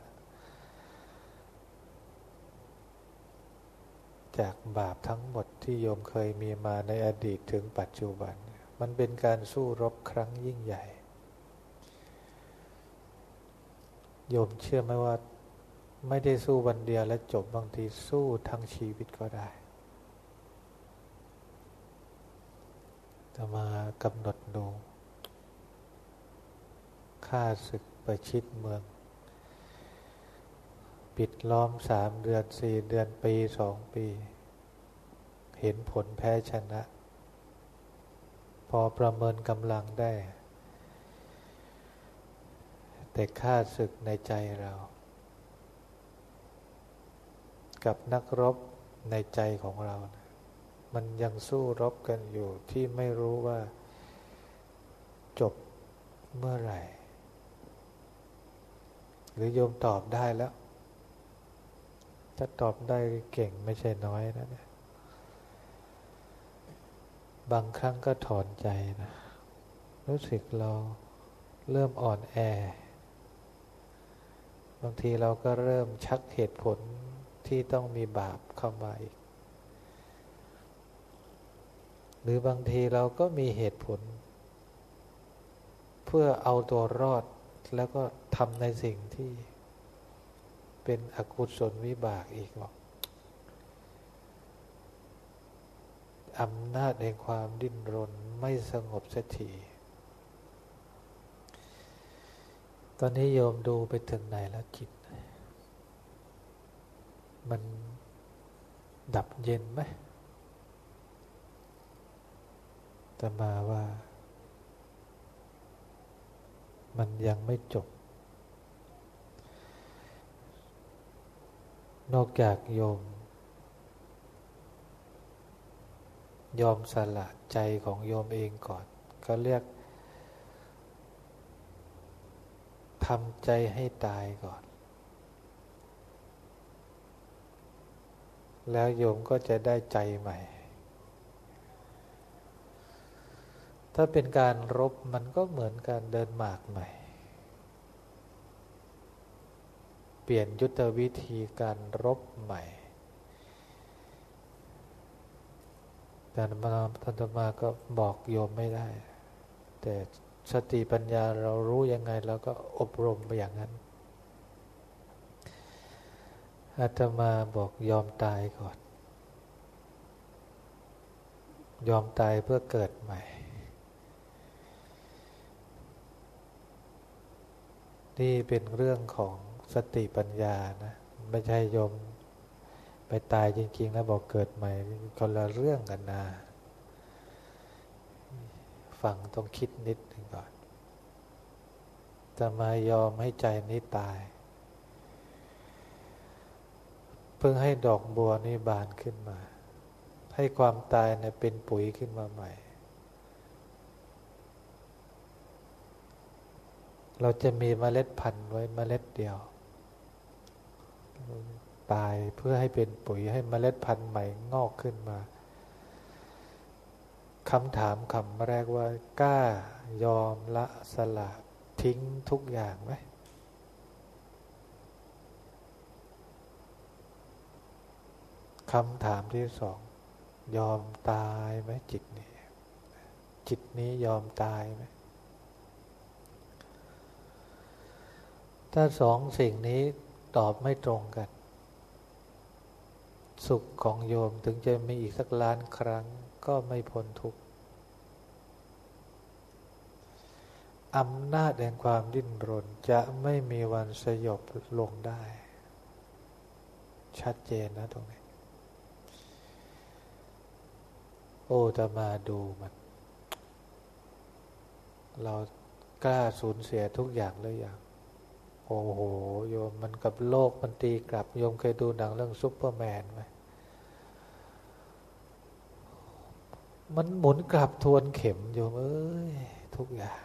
จากบาปทั้งหมดที่โยมเคยมีมาในอดีตถึงปัจจุบัน มันเป็นการสู้รบครั้งยิ่งใหญ่ โยมเชื่อไหมว่าไม่ได้สู้วันเดียวและจบบางทีสู้ทั้งชีวิตก็ได้จะมากำหนดดูค่าศึก ประชิดเมือง ปิดล้อมสามเดือนสี่เดือนปีสองปี เห็นผลแพ้ชนะ พอประเมินกำลังได้ แต่ค่าศึกในใจเรา กับนักรบในใจของเรานะมันยังสู้รบกันอยู่ที่ไม่รู้ว่าจบเมื่อไหร่ หรือโยมตอบได้แล้ว ถ้าตอบได้เก่งไม่ใช่น้อยนะเนี่ยบางครั้งก็ถอนใจนะ รู้สึกเราเริ่มอ่อนแอ บางทีเราก็เริ่มชักเหตุผลที่ต้องมีบาปเข้ามาอีก หรือบางทีเราก็มีเหตุผล เพื่อเอาตัวรอด แล้วก็ทำในสิ่งที่เป็นอกุศลวิบากอีกบอกอำนาจแห่งความดิ้นรนไม่สงบสักทีตอนนี้โยมดูไปถึงไหนแล้วจิต มันดับเย็นไหมแต่มาว่า มันยังไม่จบ นอกจากโยม ยอมสละใจของโยมเองก่อน ก็เรียกทำใจให้ตายก่อน แล้วโยมก็จะได้ใจใหม่ ถ้าเป็นการรบมันก็เหมือนการเดินหมากใหม่ เปลี่ยนยุทธวิธีการรบใหม่แต่มาพันธมาก็บอกโยมไม่ได้ แต่สติปัญญาเรารู้ยังไงเราก็อบรมไปอย่างนั้นอาตมาบอกยอมตายก่อน ยอมตายเพื่อเกิดใหม่ นี่เป็นเรื่องของสติปัญญานะ ไม่ใช่ยมไปตายจริง ๆ แล้วบอกเกิดใหม่คนละเรื่องกันนะฟังต้องคิดนิดหนึ่งก่อนจะมายอมให้ใจนี้ตาย เพิ่งให้ดอกบัวนี่บานขึ้นมา ให้ความตายเนี่ยเป็นปุ๋ยขึ้นมาใหม่ เราจะมีเมล็ดพันธุ์ไว้เมล็ดเดียว ตายเพื่อให้เป็นปุ๋ยให้เมล็ดพันธุ์ใหม่งอกขึ้นมาคำถามคำแรกว่ากล้ายอมละสละทิ้งทุกอย่างไหมคำถามที่สอง ยอมตายไหมจิตนี้ จิตนี้ยอมตายไหม ถ้าสองสิ่งนี้ตอบไม่ตรงกัน สุขของโยมถึงจะมีอีกสักล้านครั้งก็ไม่พ้นทุกข์อำนาจแห่งความดิ้นรนจะไม่มีวันสยบลงได้ ชัดเจนนะตรงนี้ โอ้จะมาดูมัน เรากล้าสูญเสียทุกอย่างเลยอย่าง โอ้โห โยมมันกับโลกมันตีกลับ โยมเคยดูหนังเรื่องซุปเปอร์แมนไหมมันหมุนกลับทวนเข็มโยมเอ้ย ทุกอย่าง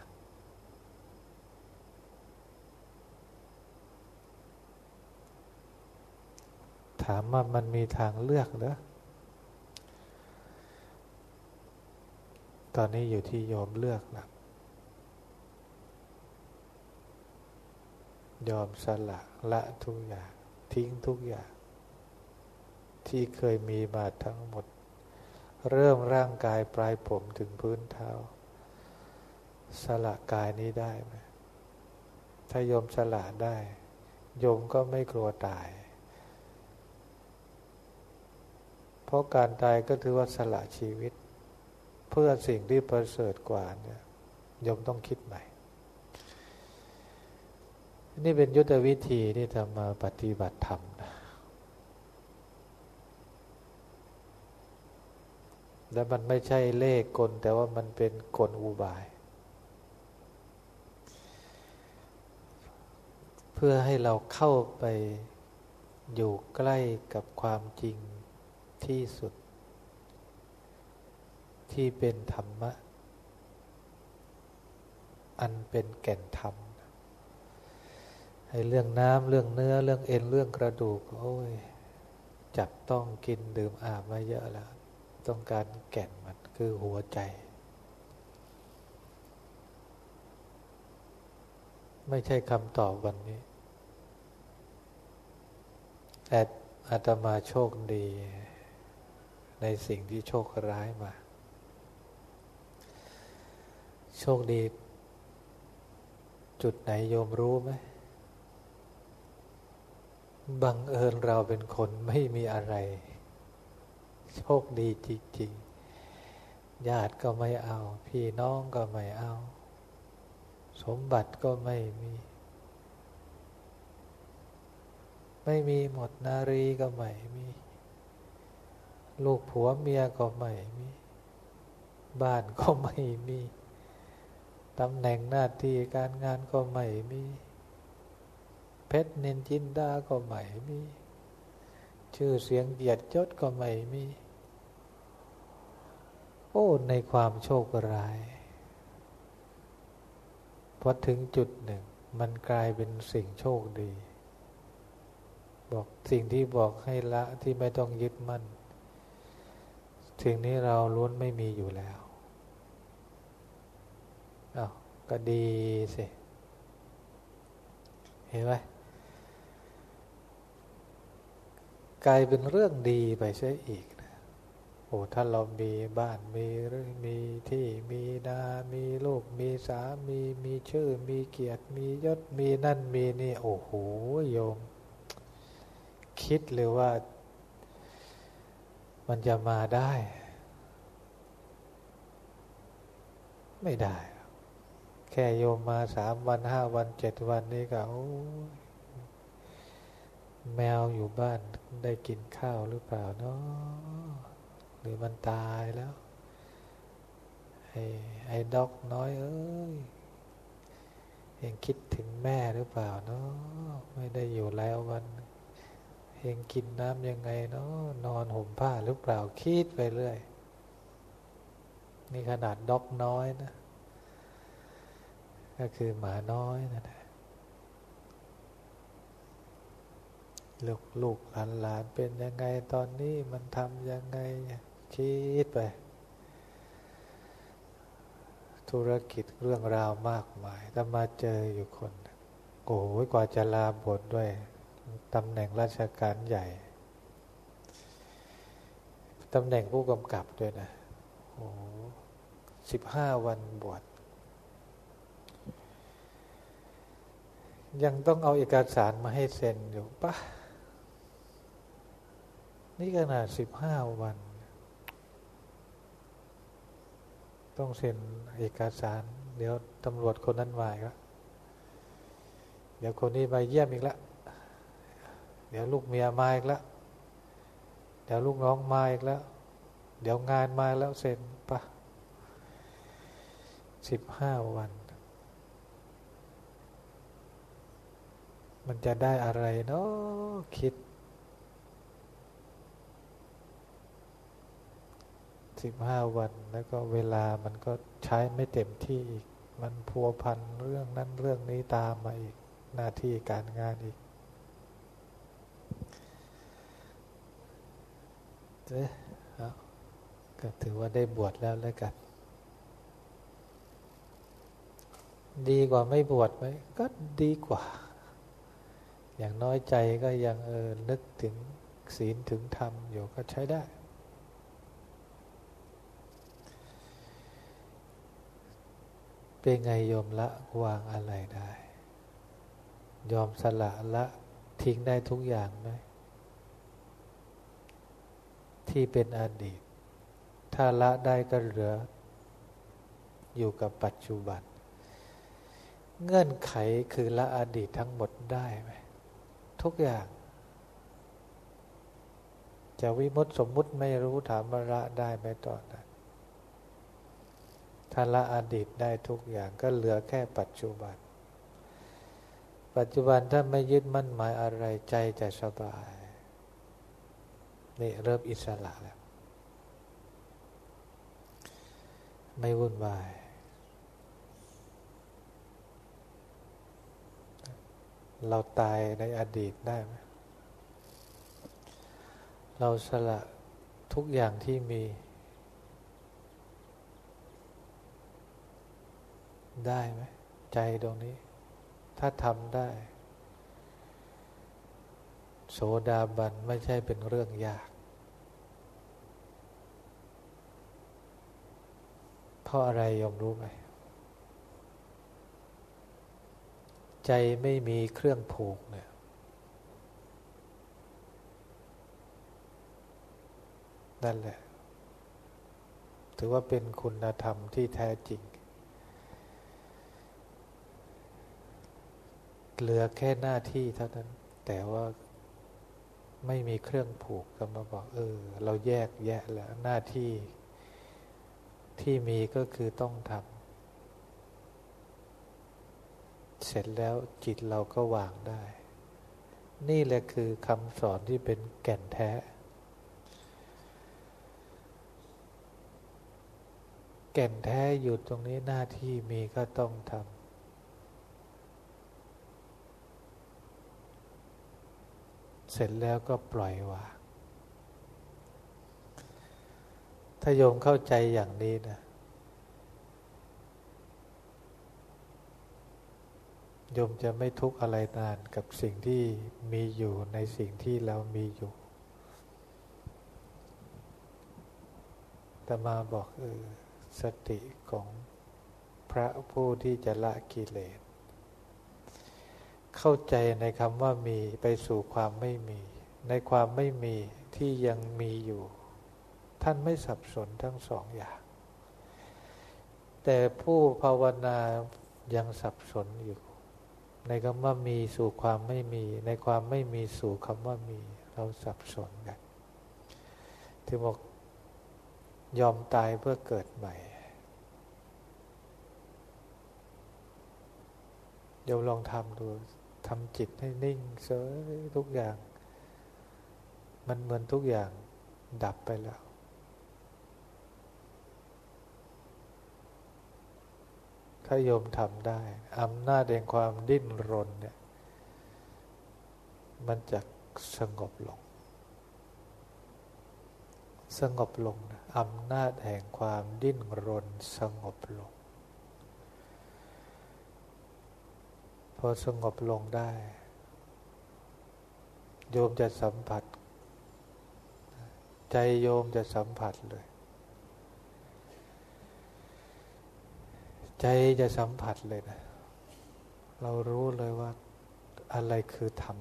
ถามว่ามันมีทางเลือกเหรอตอนนี้อยู่ที่โยมเลือกแล้ว ยอมสละละทุกอย่าง ทิ้งทุกอย่าง ที่เคยมีมาทั้งหมด เริ่มร่างกายปลายผมถึงพื้นเท้า สละกายนี้ได้ไหมถ้าโยมสละได้โยมก็ไม่กลัวตาย เพราะการตายก็ถือว่าสละชีวิต เพื่อสิ่งที่ประเสริฐกว่าเนี่ยโยมต้องคิดใหม่ นี่เป็นยุทธวิธีที่ทำมาปฏิบัติธรรมนะและมันไม่ใช่เลขกล แต่ว่ามันเป็นกลอุบาย เพื่อให้เราเข้าไปอยู่ใกล้กับความจริงที่สุด ที่เป็นธรรมะ อันเป็นแก่นธรรม ไอ้เรื่องน้ำเรื่องเนื้อเรื่องเอ็นเรื่องกระดูก โอ้ย จับต้องกินดื่มอาบมาเยอะแล้ว ต้องการแก่นมันคือหัวใจ ไม่ใช่คำตอบวันนี้แต่อาตมาโชคดี ในสิ่งที่โชคร้ายมา โชคดี จุดไหนโยมรู้ไหม บังเอิญเราเป็นคนไม่มีอะไร โชคดีจริงๆญาติก็ไม่เอา พี่น้องก็ไม่เอา สมบัติก็ไม่มี ไม่มีหมดนารีก็ไม่มี ลูกผัวเมียก็ไม่มี บ้านก็ไม่มีตำแหน่งหน้าที่การงานก็ไม่มี เพชรเนนจินดาก็ไม่มี ชื่อเสียงเกียรติยศก็ไม่มี โอ้ในความโชคร้ายพอถึงจุดหนึ่ง มันกลายเป็นสิ่งโชคดี บอกสิ่งที่บอกให้ละที่ไม่ต้องยึดมัน่น สิ่งนี้เราล้วนไม่มีอยู่แล้วอา้าวก็ดีสิ เห็นไหม กลายเป็นเรื่องดีไปใช่อีกนะโอ้ถ้าเรามีบ้านมีมีที่มีนา มีลูก มีสามีมีชื่อ มีเกียรติ มียศ มีนั่นมีนี่ โอ้โหโยม คิดเลยว่า มันจะมาได้ ไม่ได้ แค่โยมมาสามวันห้าวันเจ็ดวันนี้ก็แมวอยู่บ้าน ได้กินข้าวหรือเปล่าเนาะหรือมันตายแล้ว ไอ้ไอ้ด็อกน้อยเอ้ยเองคิดถึงแม่หรือเปล่าเนาะไม่ได้อยู่แล้ววันเองกินน้ำยังไงเนาะนอนห่มผ้าหรือเปล่าคิดไปเรื่อย นี่ขนาดด็อกน้อยนะ ก็คือหมาน้อยนะนะ ลูกลูกหลานหลานเป็นยังไงตอนนี้มันทำยังไงคิดไป ธุรกิจเรื่องราวมากมายแต่มาเจออยู่คนโอ้โหกว่าจะลาบทด้วยตำแหน่งราชการใหญ่ตำแหน่งผู้กำกับด้วยนะโอ้สิบห้าวันบวชยังต้องเอาเอกสารมาให้เซ็นอยู่ปะ นี่ขนาดสิบห้าวัน ต้องเซ็นเอกสาร เดี๋ยวตำรวจคนนั้นมาอีกแล้วเดี๋ยวคนนี้มาเยี่ยมอีกแล้วเดี๋ยวลูกเมียมาอีกแล้วเดี๋ยวลูกน้องมาอีกแล้ว เดี๋ยวงานมาแล้วเซ็นปะสิบห้าวัน มันจะได้อะไรเนาะคิด สิบห้าวัน แล้วก็เวลามันก็ใช้ไม่เต็มที่อีก มันพัวพันเรื่องนั้นเรื่องนี้ตามมาอีกหน้าที่การงานอีกเอ๊ะก็ถือว่าได้บวชแล้วแล้วกัน ดีกว่าไม่บวชไหมก็ดีกว่า อย่างน้อยใจก็ยังเออนึกถึงศีลถึงธรรมอยู่ก็ใช้ได้ เป็นไงยอมละวางอะไรได้ ยอมสละละทิ้งได้ทุกอย่างไหมที่เป็นอดีต ถ้าละได้ก็เหลือ อยู่กับปัจจุบัน เงื่อนไขคือละอดีตทั้งหมดได้ไหมทุกอย่าง จะวิมุตสมมุติไม่รู้ถามละได้ไหมตอนนั้น ถ้าละอดีตได้ทุกอย่างก็เหลือแค่ปัจจุบัน ปัจจุบันถ้าไม่ยึดมั่นหมายอะไรใจจะสบาย นี่เริ่มอิสระแล้ว ไม่วุ่นวายเราตายในอดีตได้ไหมเราสละทุกอย่างที่มี ได้ไหมใจตรงนี้ ถ้าทำได้ โสดาบันไม่ใช่เป็นเรื่องยาก เพราะอะไรยอมรู้ไหม ใจไม่มีเครื่องผูกเนี่ยนั่นแหละ ถือว่าเป็นคุณธรรมที่แท้จริง เหลือแค่หน้าที่เท่านั้น แต่ว่าไม่มีเครื่องผูกก็มาบอก เออ เราแยกแยะแล้วหน้าที่ที่มีก็คือต้องทำเสร็จแล้วจิตเราก็วางได้ นี่แหละคือคำสอนที่เป็นแก่นแท้ แก่นแท้อยู่ตรงนี้หน้าที่มีก็ต้องทำ เสร็จแล้วก็ปล่อยวาง ถ้าโยมเข้าใจอย่างนี้นะ โยมจะไม่ทุกข์อะไรนานกับสิ่งที่มีอยู่ในสิ่งที่เรามีอยู่แต่มาบอกเออสติของพระผู้ที่จะละกิเลส เข้าใจในคำว่ามีไปสู่ความไม่มี ในความไม่มีที่ยังมีอยู่ ท่านไม่สับสนทั้งสองอย่าง แต่ผู้ภาวนายังสับสนอยู่ ในคำว่ามีสู่ความไม่มี ในความไม่มีสู่คำว่ามี เราสับสนกันที่บอกยอมตายเพื่อเกิดใหม่เดี๋ยวลองทำดู ทำจิตให้นิ่งเฉยทุกอย่าง มันเหมือนทุกอย่างดับไปแล้ว ถ้าโยมทำได้อำนาจแห่งความดิ้นรนเนี่ย มันจะสงบลง สงบลงนะอำนาจแห่งความดิ้นรนสงบลง พอสงบลงได้ โยมจะสัมผัส ใจโยมจะสัมผัสเลย ใจจะสัมผัสเลยนะ เรารู้เลยว่าอะไรคือธรรม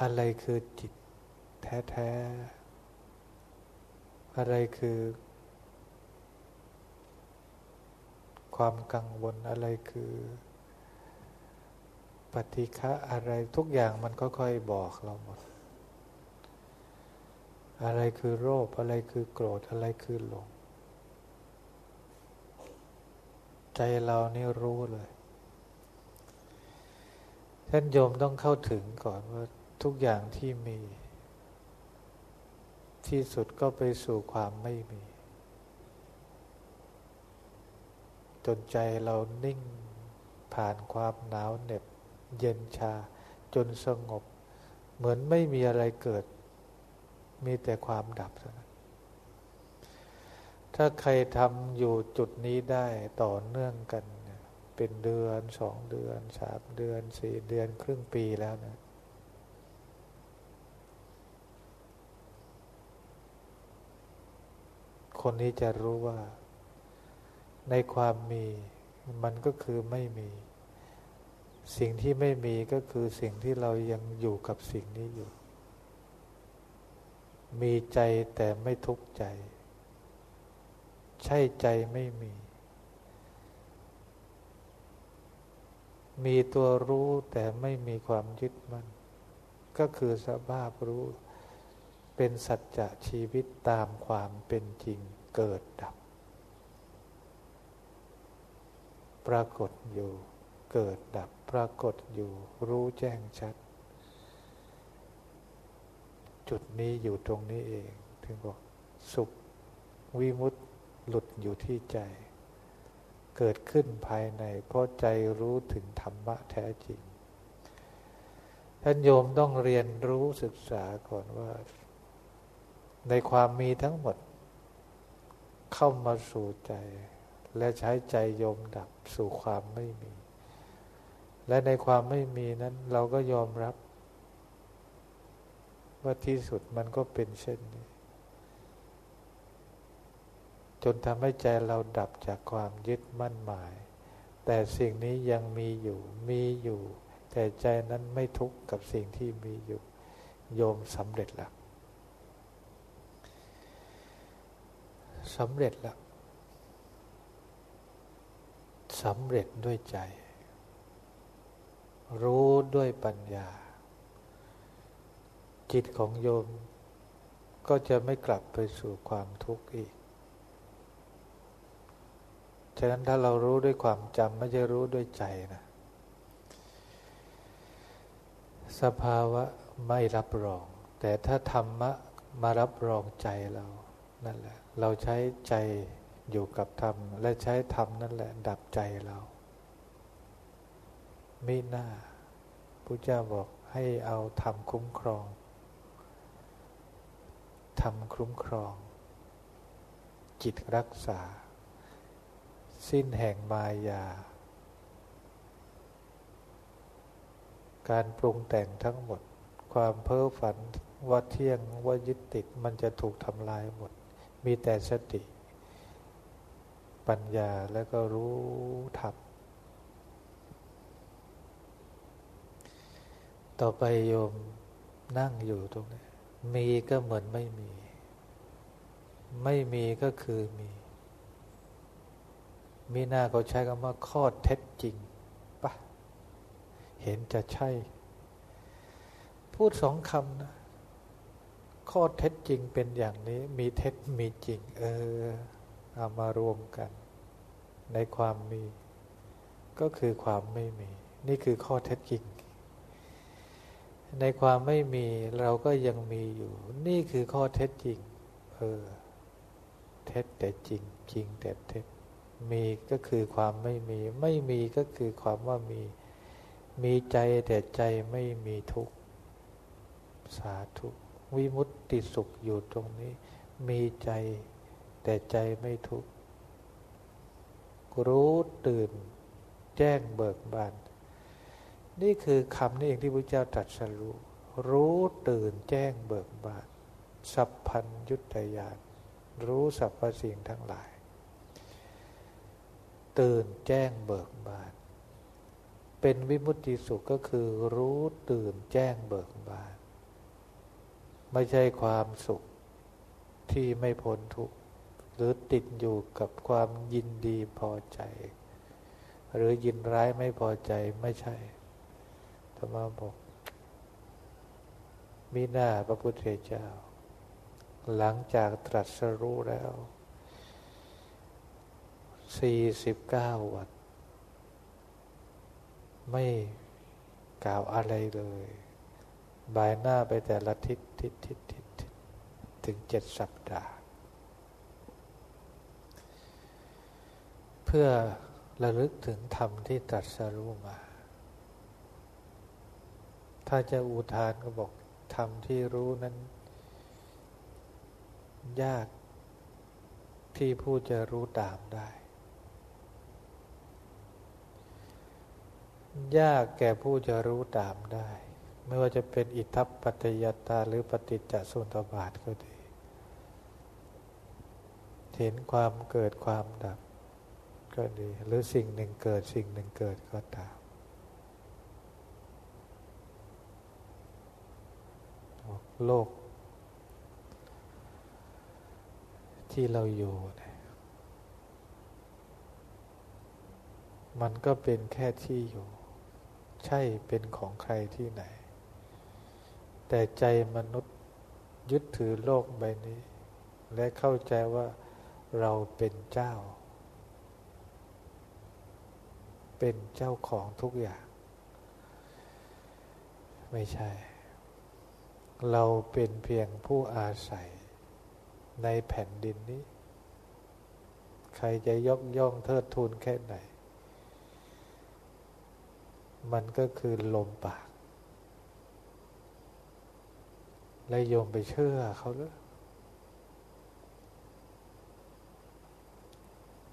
อะไรคือจิตแท้ ๆ อะไรคือ ความกังวลอะไรคือ ปฏิฆะอะไรทุกอย่างมันก็ค่อยบอกเราหมด อะไรคือโรคอะไรคือโกรธอะไรคือหลง ใจเรานี่รู้เลยท่านโยมต้องเข้าถึงก่อนว่าทุกอย่างที่มี ที่สุดก็ไปสู่ความไม่มี จนใจเรานิ่งผ่านความหนาวเหน็บ เย็นชา จนสงบ เหมือนไม่มีอะไรเกิด มีแต่ความดับเท่านั้นถ้าใครทำอยู่จุดนี้ได้ต่อเนื่องกัน เป็นเดือนสองเดือนสามเดือนสี่เดือนครึ่งปีแล้วนะคนนี้จะรู้ว่า ในความมีมันก็คือไม่มี สิ่งที่ไม่มีก็คือสิ่งที่เรายังอยู่กับสิ่งนี้อยู่ มีใจแต่ไม่ทุกข์ใจ ใช่ใจไม่มี มีตัวรู้แต่ไม่มีความยึดมัน่นก็คือสภาพรู้ เป็นสัจจะชีวิตตามความเป็นจริงเกิดดับ ปรากฏอยู่ เกิดดับปรากฏอยู่ รู้แจ้งชัด จุดนี้อยู่ตรงนี้เอง ถึงบอกสุขวิมุตติหลุดอยู่ที่ใจ เกิดขึ้นภายใน เพราะใจรู้ถึงธรรมะแท้จริง ท่านโยมต้องเรียนรู้ศึกษาก่อนว่า ในความมีทั้งหมด เข้ามาสู่ใจ และใช้ใจยมดับสู่ความไม่มี และในความไม่มีนั้นเราก็ยอมรับ ว่าที่สุดมันก็เป็นเช่นนี้ จนทำให้ใจเราดับจากความยึดมั่นหมาย แต่สิ่งนี้ยังมีอยู่ มีอยู่ แต่ใจนั้นไม่ทุกข์กับสิ่งที่มีอยู่ โยมสำเร็จแล้วสำเร็จแล้ว สำเร็จด้วยใจ รู้ด้วยปัญญา จิตของโยม ก็จะไม่กลับไปสู่ความทุกข์อีก ฉะนั้นถ้าเรารู้ด้วยความจำไม่ใช่รู้ด้วยใจนะ สภาวะไม่รับรอง แต่ถ้าธรรมะมารับรองใจเรา นั่นแหละ เราใช้ใจ อยู่กับธรรม และใช้ธรรมนั่นแหละ ดับใจเรามิหน้าพระเจ้าบอกให้เอาธรรมคุ้มครองธรรมคุ้มครอง จิตรักษา สิ้นแห่งมายา การปรุงแต่งทั้งหมด ความเพ้อฝันว่าเที่ยงว่ายึดติดมันจะถูกทำลายหมด มีแต่สติ ปัญญาแล้วก็รู้ทับต่อไปโยมนั่งอยู่ตรงนี้ มีก็เหมือนไม่มี ไม่มีก็คือมีมีหน้าเขาใช้คำว่าข้อเท็จจริงปะเห็นจะใช่ พูดสองคำนะข้อเท็จจริงเป็นอย่างนี้ มีเท็จมีจริง เออ เอามารวมกัน ในความมี ก็คือความไม่มี นี่คือข้อเท็จจริง ในความไม่มีเราก็ยังมีอยู่ นี่คือข้อเท็จจริง เออ เท็จแต่จริง จริงแต่เท็จ มีก็คือความไม่มี ไม่มีก็คือความว่ามี มีใจแต่ใจไม่มีทุกข์ สาธุ วิมุตติสุขอยู่ตรงนี้ มีใจ แต่ใจไม่ทุกข์รู้ตื่น แจ้งเบิกบาน นี่คือคำนี้เองที่พระเจ้าตรัสรู้รู้ตื่นแจ้งเบิกบาน สัพพัญยุตยานรู้สรรพสิ่งทั้งหลาย ตื่นแจ้งเบิกบาน เป็นวิมุตติสุขก็คือรู้ตื่นแจ้งเบิกบาน ไม่ใช่ความสุขที่ไม่พ้นทุกข์ หรือติดอยู่กับความยินดีพอใจ หรือยินร้ายไม่พอใจไม่ใช่ธรรมบอกมีหน้าพระพุทธเจ้า หลังจากตรัสรู้แล้วสี่สิบเก้าวัน ไม่กล่าวอะไรเลย บายหน้าไปแต่ละทิศทิศทิศทิศถึงเจ็ดสัปดาห์ เพื่อระลึกถึงธรรมที่ตรัสรู้มา ถ้าจะอุทานก็บอกธรรมที่รู้นั้น ยากที่ผู้จะรู้ตามได้ ยากแก่ผู้จะรู้ตามได้ ไม่ว่าจะเป็นอิทัปปัจยตาหรือปฏิจจสุนทบาทก็ดี เห็นความเกิดความดับ ก็ดี หรือสิ่งหนึ่งเกิดสิ่งหนึ่งเกิดก็ตามโลก ที่เราอยู่เนี่ยมันก็เป็นแค่ที่อยู่ ใช่เป็นของใครที่ไหน แต่ใจมนุษย์ยึดถือโลกใบนี้ และเข้าใจว่าเราเป็นเจ้า เป็นเจ้าของทุกอย่าง ไม่ใช่ เราเป็นเพียงผู้อาศัยในแผ่นดินนี้ ใครจะยกย่องเทิดทูนแค่ไหน มันก็คือลมปาก แล้วโยมไปเชื่อเขาหรือ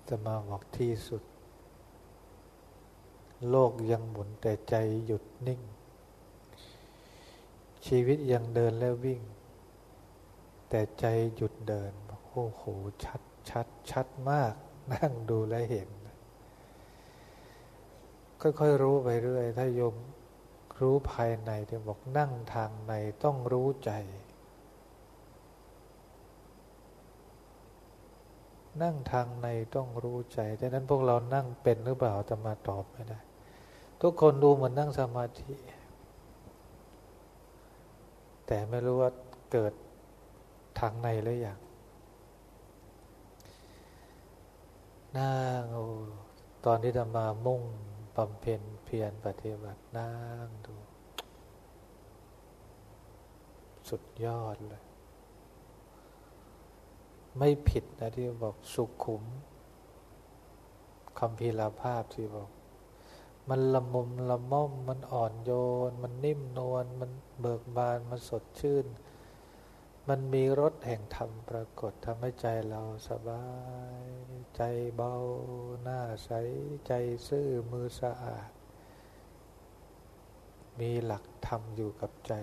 จะมาบอกที่สุด โลกยังหมุนแต่ใจหยุดนิ่ง ชีวิตยังเดินและวิ่ง แต่ใจหยุดเดินโอ้โหชัดชัดชัดมาก นั่งดูและเห็น ค่อยๆรู้ไปเรื่อย ถ้าโยมรู้ภายในที่บอกนั่งทางในต้องรู้ใจ นั่งทางในต้องรู้ใจดังนั้นพวกเรานั่งเป็นหรือเปล่าจะมาตอบไม่ได้ ทุกคนดูเหมือนนั่งสมาธิ แต่ไม่รู้ว่าเกิดทางในหรือยังนั่งโอตอนที่ทำมามุ่งบำเพ็ญเพียรปฏิบัตินั่งดู สุดยอดเลย ไม่ผิดนะที่บอกสุขุมคำพีลาภาพที่บอก มันละมุมละม่อม มันอ่อนโยน มันนิ่มนวล มันเบิกบาน มันสดชื่น มันมีรสแห่งธรรมปรากฏทำให้ใจเราสบาย ใจเบา หน้าใส ใจซื่อ มือสะอาด มีหลักธรรมอยู่กับใจ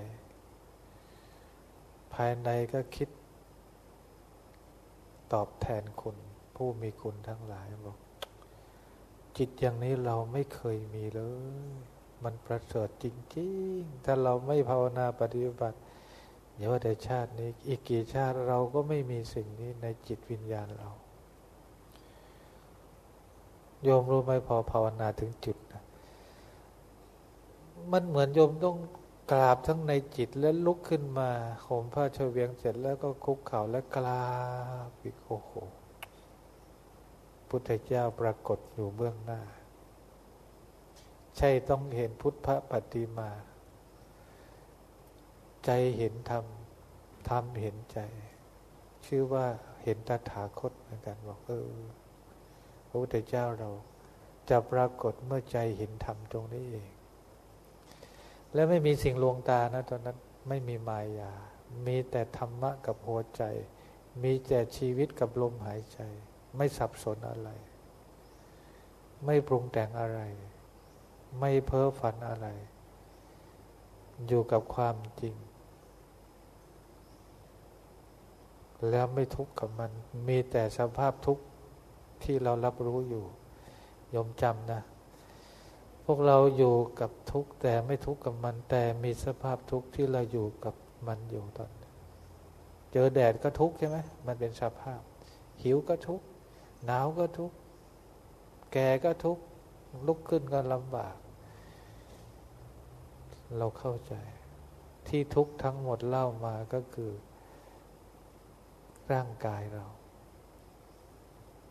ภายในก็คิด ตอบแทนคุณ ผู้มีคุณทั้งหลายบอก จิตอย่างนี้เราไม่เคยมีเลย มันประเสริฐจริงๆ ถ้าเราไม่ภาวนาปฏิบัติอย่าว่าแต่ชาตินี้อีกกี่ชาติเราก็ไม่มีสิ่งนี้ในจิตวิญญาณเรา โยมรู้ไหมพอภาวนาถึงจุดนะมันเหมือนโยมต้องกราบทั้งในจิตและลุกขึ้นมาห่มผ้าเฉวียงเสร็จแล้วก็คุกเข่าและกราบอีกโอ้โห พุทธเจ้าปรากฏอยู่เบื้องหน้า ใช่ต้องเห็นพุทธปฏิมา ใจเห็นธรรมธรรมเห็นใจ ชื่อว่าเห็นตถาคตเหมือนกันบอกเออพระพุทธเจ้าเราจะปรากฏเมื่อใจเห็นธรรมตรงนี้เอง และไม่มีสิ่งลวงตานะตอนนั้นไม่มีมายา มีแต่ธรรมะกับหัวใจ มีแต่ชีวิตกับลมหายใจ ไม่สับสนอะไร ไม่ปรุงแต่งอะไร ไม่เพ้อฝันอะไร อยู่กับความจริง แล้วไม่ทุกข์กับมัน มีแต่สภาพทุกข์ที่เรารับรู้อยู่ยมจำนะ พวกเราอยู่กับทุกข์แต่ไม่ทุกข์กับมัน แต่มีสภาพทุกข์ที่เราอยู่กับมันอยู่ตอน เจอแดดก็ทุกข์ใช่ไหมมันเป็นสภาพ หิวก็ทุกข์ หนาวก็ทุกข์ แก่ก็ทุกข์ ลุกขึ้นก็ลำบาก เราเข้าใจ ที่ทุกข์ทั้งหมดเล่ามาก็คือ ร่างกายเรา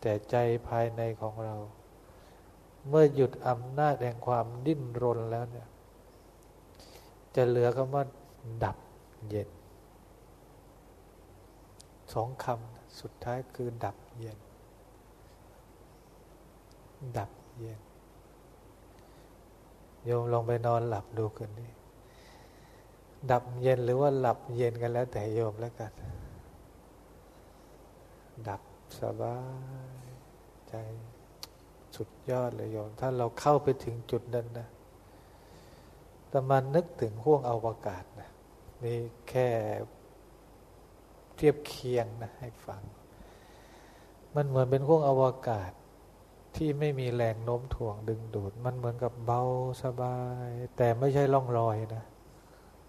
แต่ใจภายในของเรา เมื่อหยุดอำนาจแห่งความดิ้นรนแล้วเนี่ย จะเหลือคำว่า ดับเย็นสองคำสุดท้ายคือดับเย็น ดับเย็น โยมลองไปนอนหลับดูกันดิดับเย็นหรือว่าหลับเย็นกันแล้วแต่โยมแล้วกัน ดับสบายใจสุดยอดเลยโยม ถ้าเราเข้าไปถึงจุดนั้นนะแต่มันนึกถึงห่วงอวกาศนะนี่แค่เทียบเคียงนะให้ฟัง มันเหมือนเป็นห่วงอวกาศ ที่ไม่มีแรงโน้มถ่วงดึงดูด มันเหมือนกับเบาสบาย แต่ไม่ใช่ล่องรอยนะ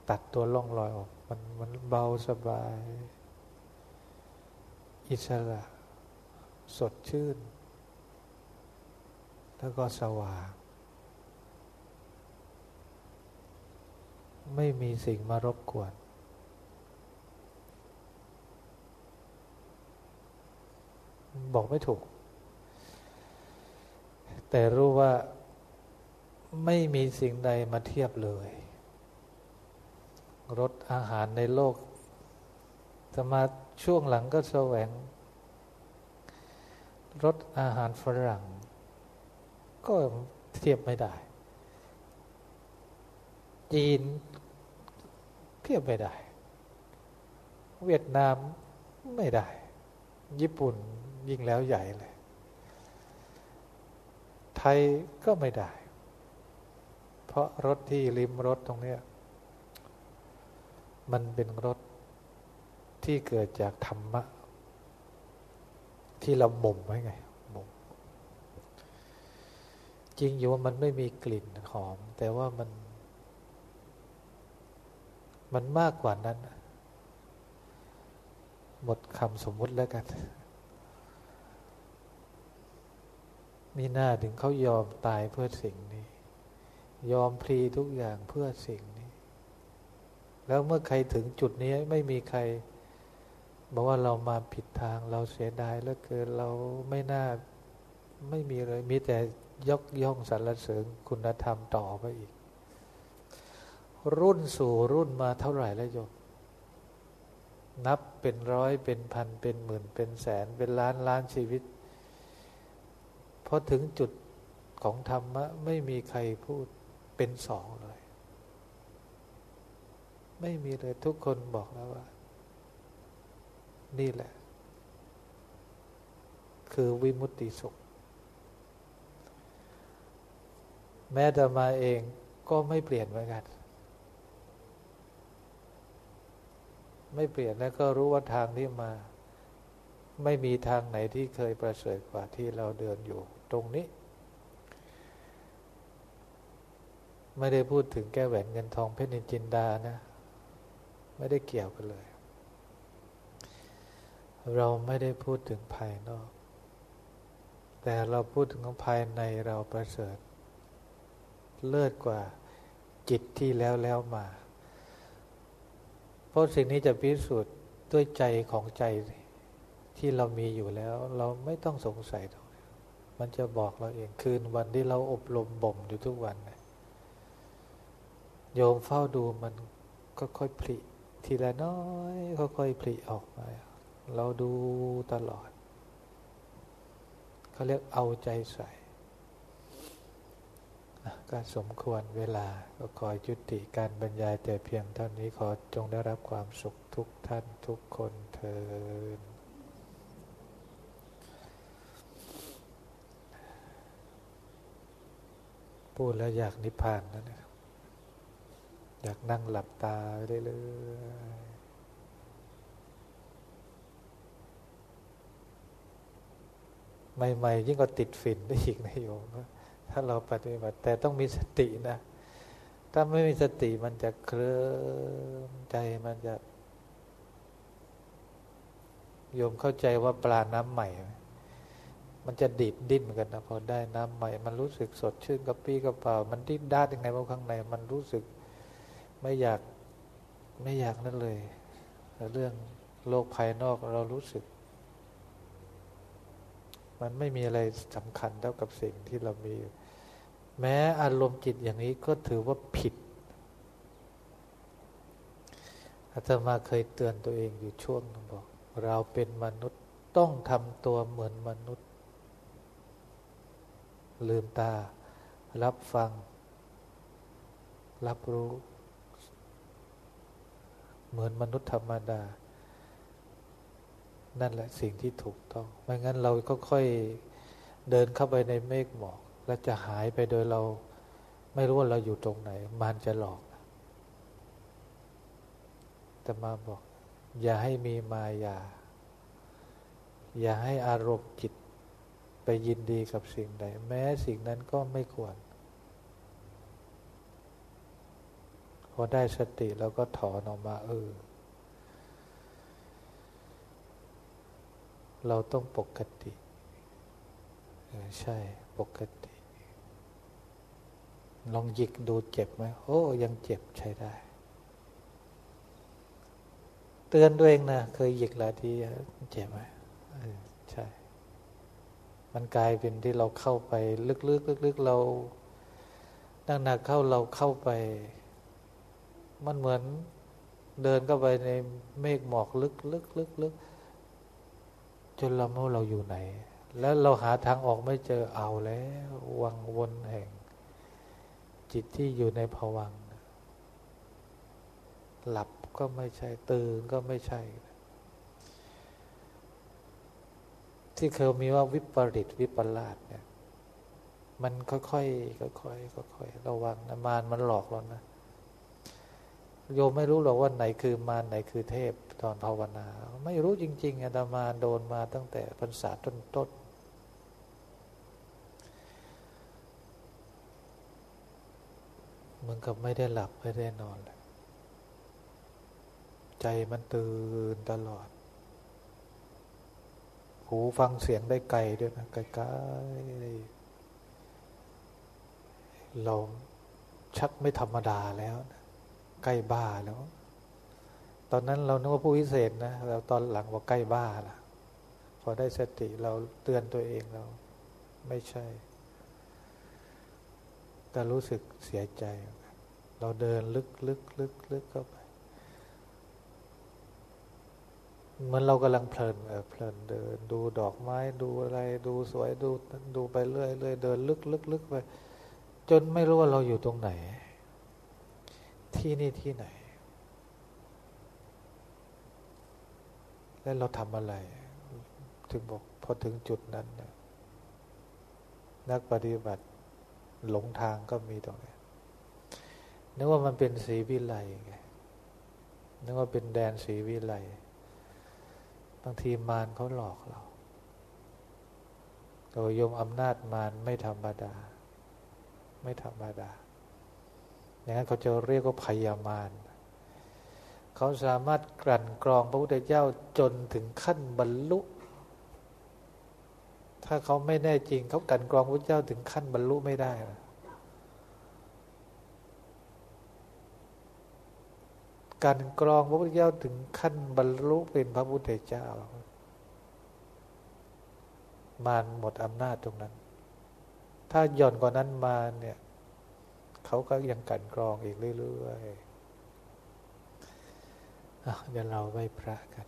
ตัดตัวล่องรอยออก มันมันเบาสบาย อิสระ สดชื่น แล้วก็สว่าง ไม่มีสิ่งมารบกวนบอกไม่ถูก แต่รู้ว่าไม่มีสิ่งใดมาเทียบเลย รสอาหารในโลกจะมาช่วงหลังก็แสวงรสอาหารฝรั่ง ก็เทียบไม่ได้ จีนเทียบไม่ได้ เวียดนามไม่ได้ ญี่ปุ่นยิ่งแล้วใหญ่เลย ไทยก็ไม่ได้ เพราะรถที่ริมรถตรงนี้มันเป็นรถที่เกิดจากธรรมะ ที่เราบ่มไว้ไงบ่มจริงอยู่ว่ามันไม่มีกลิ่นหอม แต่ว่ามัน มันมากกว่านั้น หมดคำสมมุติแล้วกัน มีหน้าถึงเขายอมตายเพื่อสิ่งนี้ ยอมพลีทุกอย่างเพื่อสิ่งนี้ แล้วเมื่อใครถึงจุดนี้ไม่มีใคร บอกว่าเรามาผิดทางเราเสียดายแล้วเกินเราไม่น่าไม่มีเลย มีแต่ยกย่องสรรเสริญคุณธรรมต่อไปอีก รุ่นสู่รุ่นมาเท่าไหร่แล้วโยมนับเป็นร้อยเป็นพันเป็นหมื่นเป็นแสนเป็นล้านล้านชีวิต อถึงจุดของธรรมะ ไม่มีใครพูดเป็นสองเลย ไม่มีเลยทุกคนบอกแล้วว่า นี่แหละ คือวิมุตติสุข แม้แต่มาเองก็ไม่เปลี่ยนเหมือนกันไม่เปลี่ยนแล้วก็รู้ว่าทางที่มา ไม่มีทางไหนที่เคยประเสริฐกว่าที่เราเดินอยู่ ตรงนี้ ไม่ได้พูดถึงแก้แหวนเงินทองเพชรนินจินดานะ ไม่ได้เกี่ยวกันเลย เราไม่ได้พูดถึงภายนอก แต่เราพูดถึงของภายในเราประเสริฐ เลิศกว่าจิตที่แล้วแล้วมา เพราะสิ่งนี้จะพิสูจน์ด้วยใจของใจที่เรามีอยู่แล้ว เราไม่ต้องสงสัยตร มันจะบอกเราเองคืนวันที่เราอบรมบ่มอยู่ทุกวันโยมเฝ้าดูมันก็ค่อยผลิทีละน้อยค่อยๆผลิออกมา เราดูตลอดเขาเรียกเอาใจใส่ก็สมควรเวลาก็คอยจุติการบรรยายแต่เพียงเท่านี้ขอจงได้รับความสุขทุกท่านทุกคนเทิน พูดแล้วอยากนิพพานนะเนี่ยอยากนั่งหลับตาไปเรื่อยใหม่ๆยิ่งก็ติดฝิ่นได้อีกนะโยมถ้าเราปฏิบัติแต่ต้องมีสตินะ ถ้าไม่มีสติมันจะเคลิ้มใจมันจะ โยมเข้าใจว่าปลาน้ำใหม่มั มันจะดีดดิ้นเหมือนกันนะพอได้น้ำใหม่ มันรู้สึกสดชื่นกระปี้กระเป๋า มันดิ้นด้ายังไงว่าข้างใน มันรู้สึกไม่อยากไม่อยากนั่นเลย เรื่องโลกภายนอกเรารู้สึก มันไม่มีอะไรสำคัญเท่ากับสิ่งที่เรามี แม้อารมณ์จิตอย่างนี้ก็ถือว่าผิดอาตมาเคยเตือนตัวเองอยู่ช่วงนึงบอก เราเป็นมนุษย์ต้องทำตัวเหมือนมนุษย์ ลืมตา รับฟัง รับรู้ เหมือนมนุษย์ธรรมดา นั่นแหละสิ่งที่ถูกต้อง ไม่งั้นเราก็ค่อยเดินเข้าไปในเมฆหมอก แล้วจะหายไปโดยเรา ไม่รู้ว่าเราอยู่ตรงไหน มันจะหลอกแต่มาบอก อย่าให้มีมายา อย่าให้อารมณ์จิต ยินดีกับสิ่งใด แม้สิ่งนั้นก็ไม่ควร พอได้สติแล้วก็ถอนออกมาเออ เราต้องปกติใช่ปกติ ลองหยิกดูเจ็บไหมโอ้ยังเจ็บใช้ได้ เตือนตัวเองนะ เคยหยิกหลายทีเจ็บไหมใช่ มันกลายเป็นที่เราเข้าไป ลึกๆลึกๆเรานักหนักเข้าเราเข้าไป มันเหมือนเดินเข้าไปในเมฆหมอกลึกๆลึกๆจนเราไม่รู้เราอยู่ไหน แล้วเราหาทางออกไม่เจอเอาแล้ววังวนแห่ง จิตที่อยู่ในภวังหลับก็ไม่ใช่ตื่นก็ไม่ใช่ ที่เคยมีว่าวิปริตวิปลาสเนี่ย มันค่อยๆค่อยๆค่อยๆระวังนะมารมันหลอกเรานะโยมไม่รู้หรอกว่าไหนคือมารไหนคือเทพตอนภาวนา ไม่รู้จริง ๆอาตมาโดนมาตั้งแต่พรรษาต้นๆเหมือนกับไม่ได้หลับไม่ได้นอนเลยใจมันตื่นตลอด หูฟังเสียงได้ไกลด้วยนะไกลๆเราชักไม่ธรรมดาแล้วนะใกล้บ้าแล้ว ตอนนั้นเรานึกว่าผู้พิเศษนะเราตอนหลังว่าใกล้บ้าละพอได้สติเราเตือนตัวเองเรา ไม่ใช่แต่รู้สึกเสียใจ เราเดินลึกลึกลึกลึกเข้าไป เหมือนเรากำลังเพลินเออเพลินเดิน ดูดอกไม้ดูอะไรดูสวยดูดูไปเรื่อยเรื่อยเดินลึกลึกลึกไป จนไม่รู้ว่าเราอยู่ตรงไหน ที่นี่ที่ไหน และเราทำอะไร ถึงบอกพอถึงจุดนั้นนะนักปฏิบัติหลงทางก็มีตรงนี้นึกว่ามันเป็นสีวิไลไงนึกว่าเป็นแดนสีวิไล บางทีมารเขาหลอกเราโดยยมอำนาจมารไม่ธรรมดา ไม่ธรรมดา อย่างนั้นเขาจะเรียกว่าพยามารเขาสามารถกลั่นกรองพระพุทธเจ้าจนถึงขั้นบรรลุ ถ้าเขาไม่แน่จริง เขากลั่นกรองพระพุทธเจ้าถึงขั้นบรรลุไม่ได้ การกรองพระพุทธเจ้าถึงขั้นบรรลุเป็นพระพุทธเจ้า มารหมดอำนาจตรงนั้น ถ้าหย่อนกว่านั้นมาเนี่ยเขาก็ยังกันกรองอีกเรื่อยๆเดี๋ยวเราไหว้พระกัน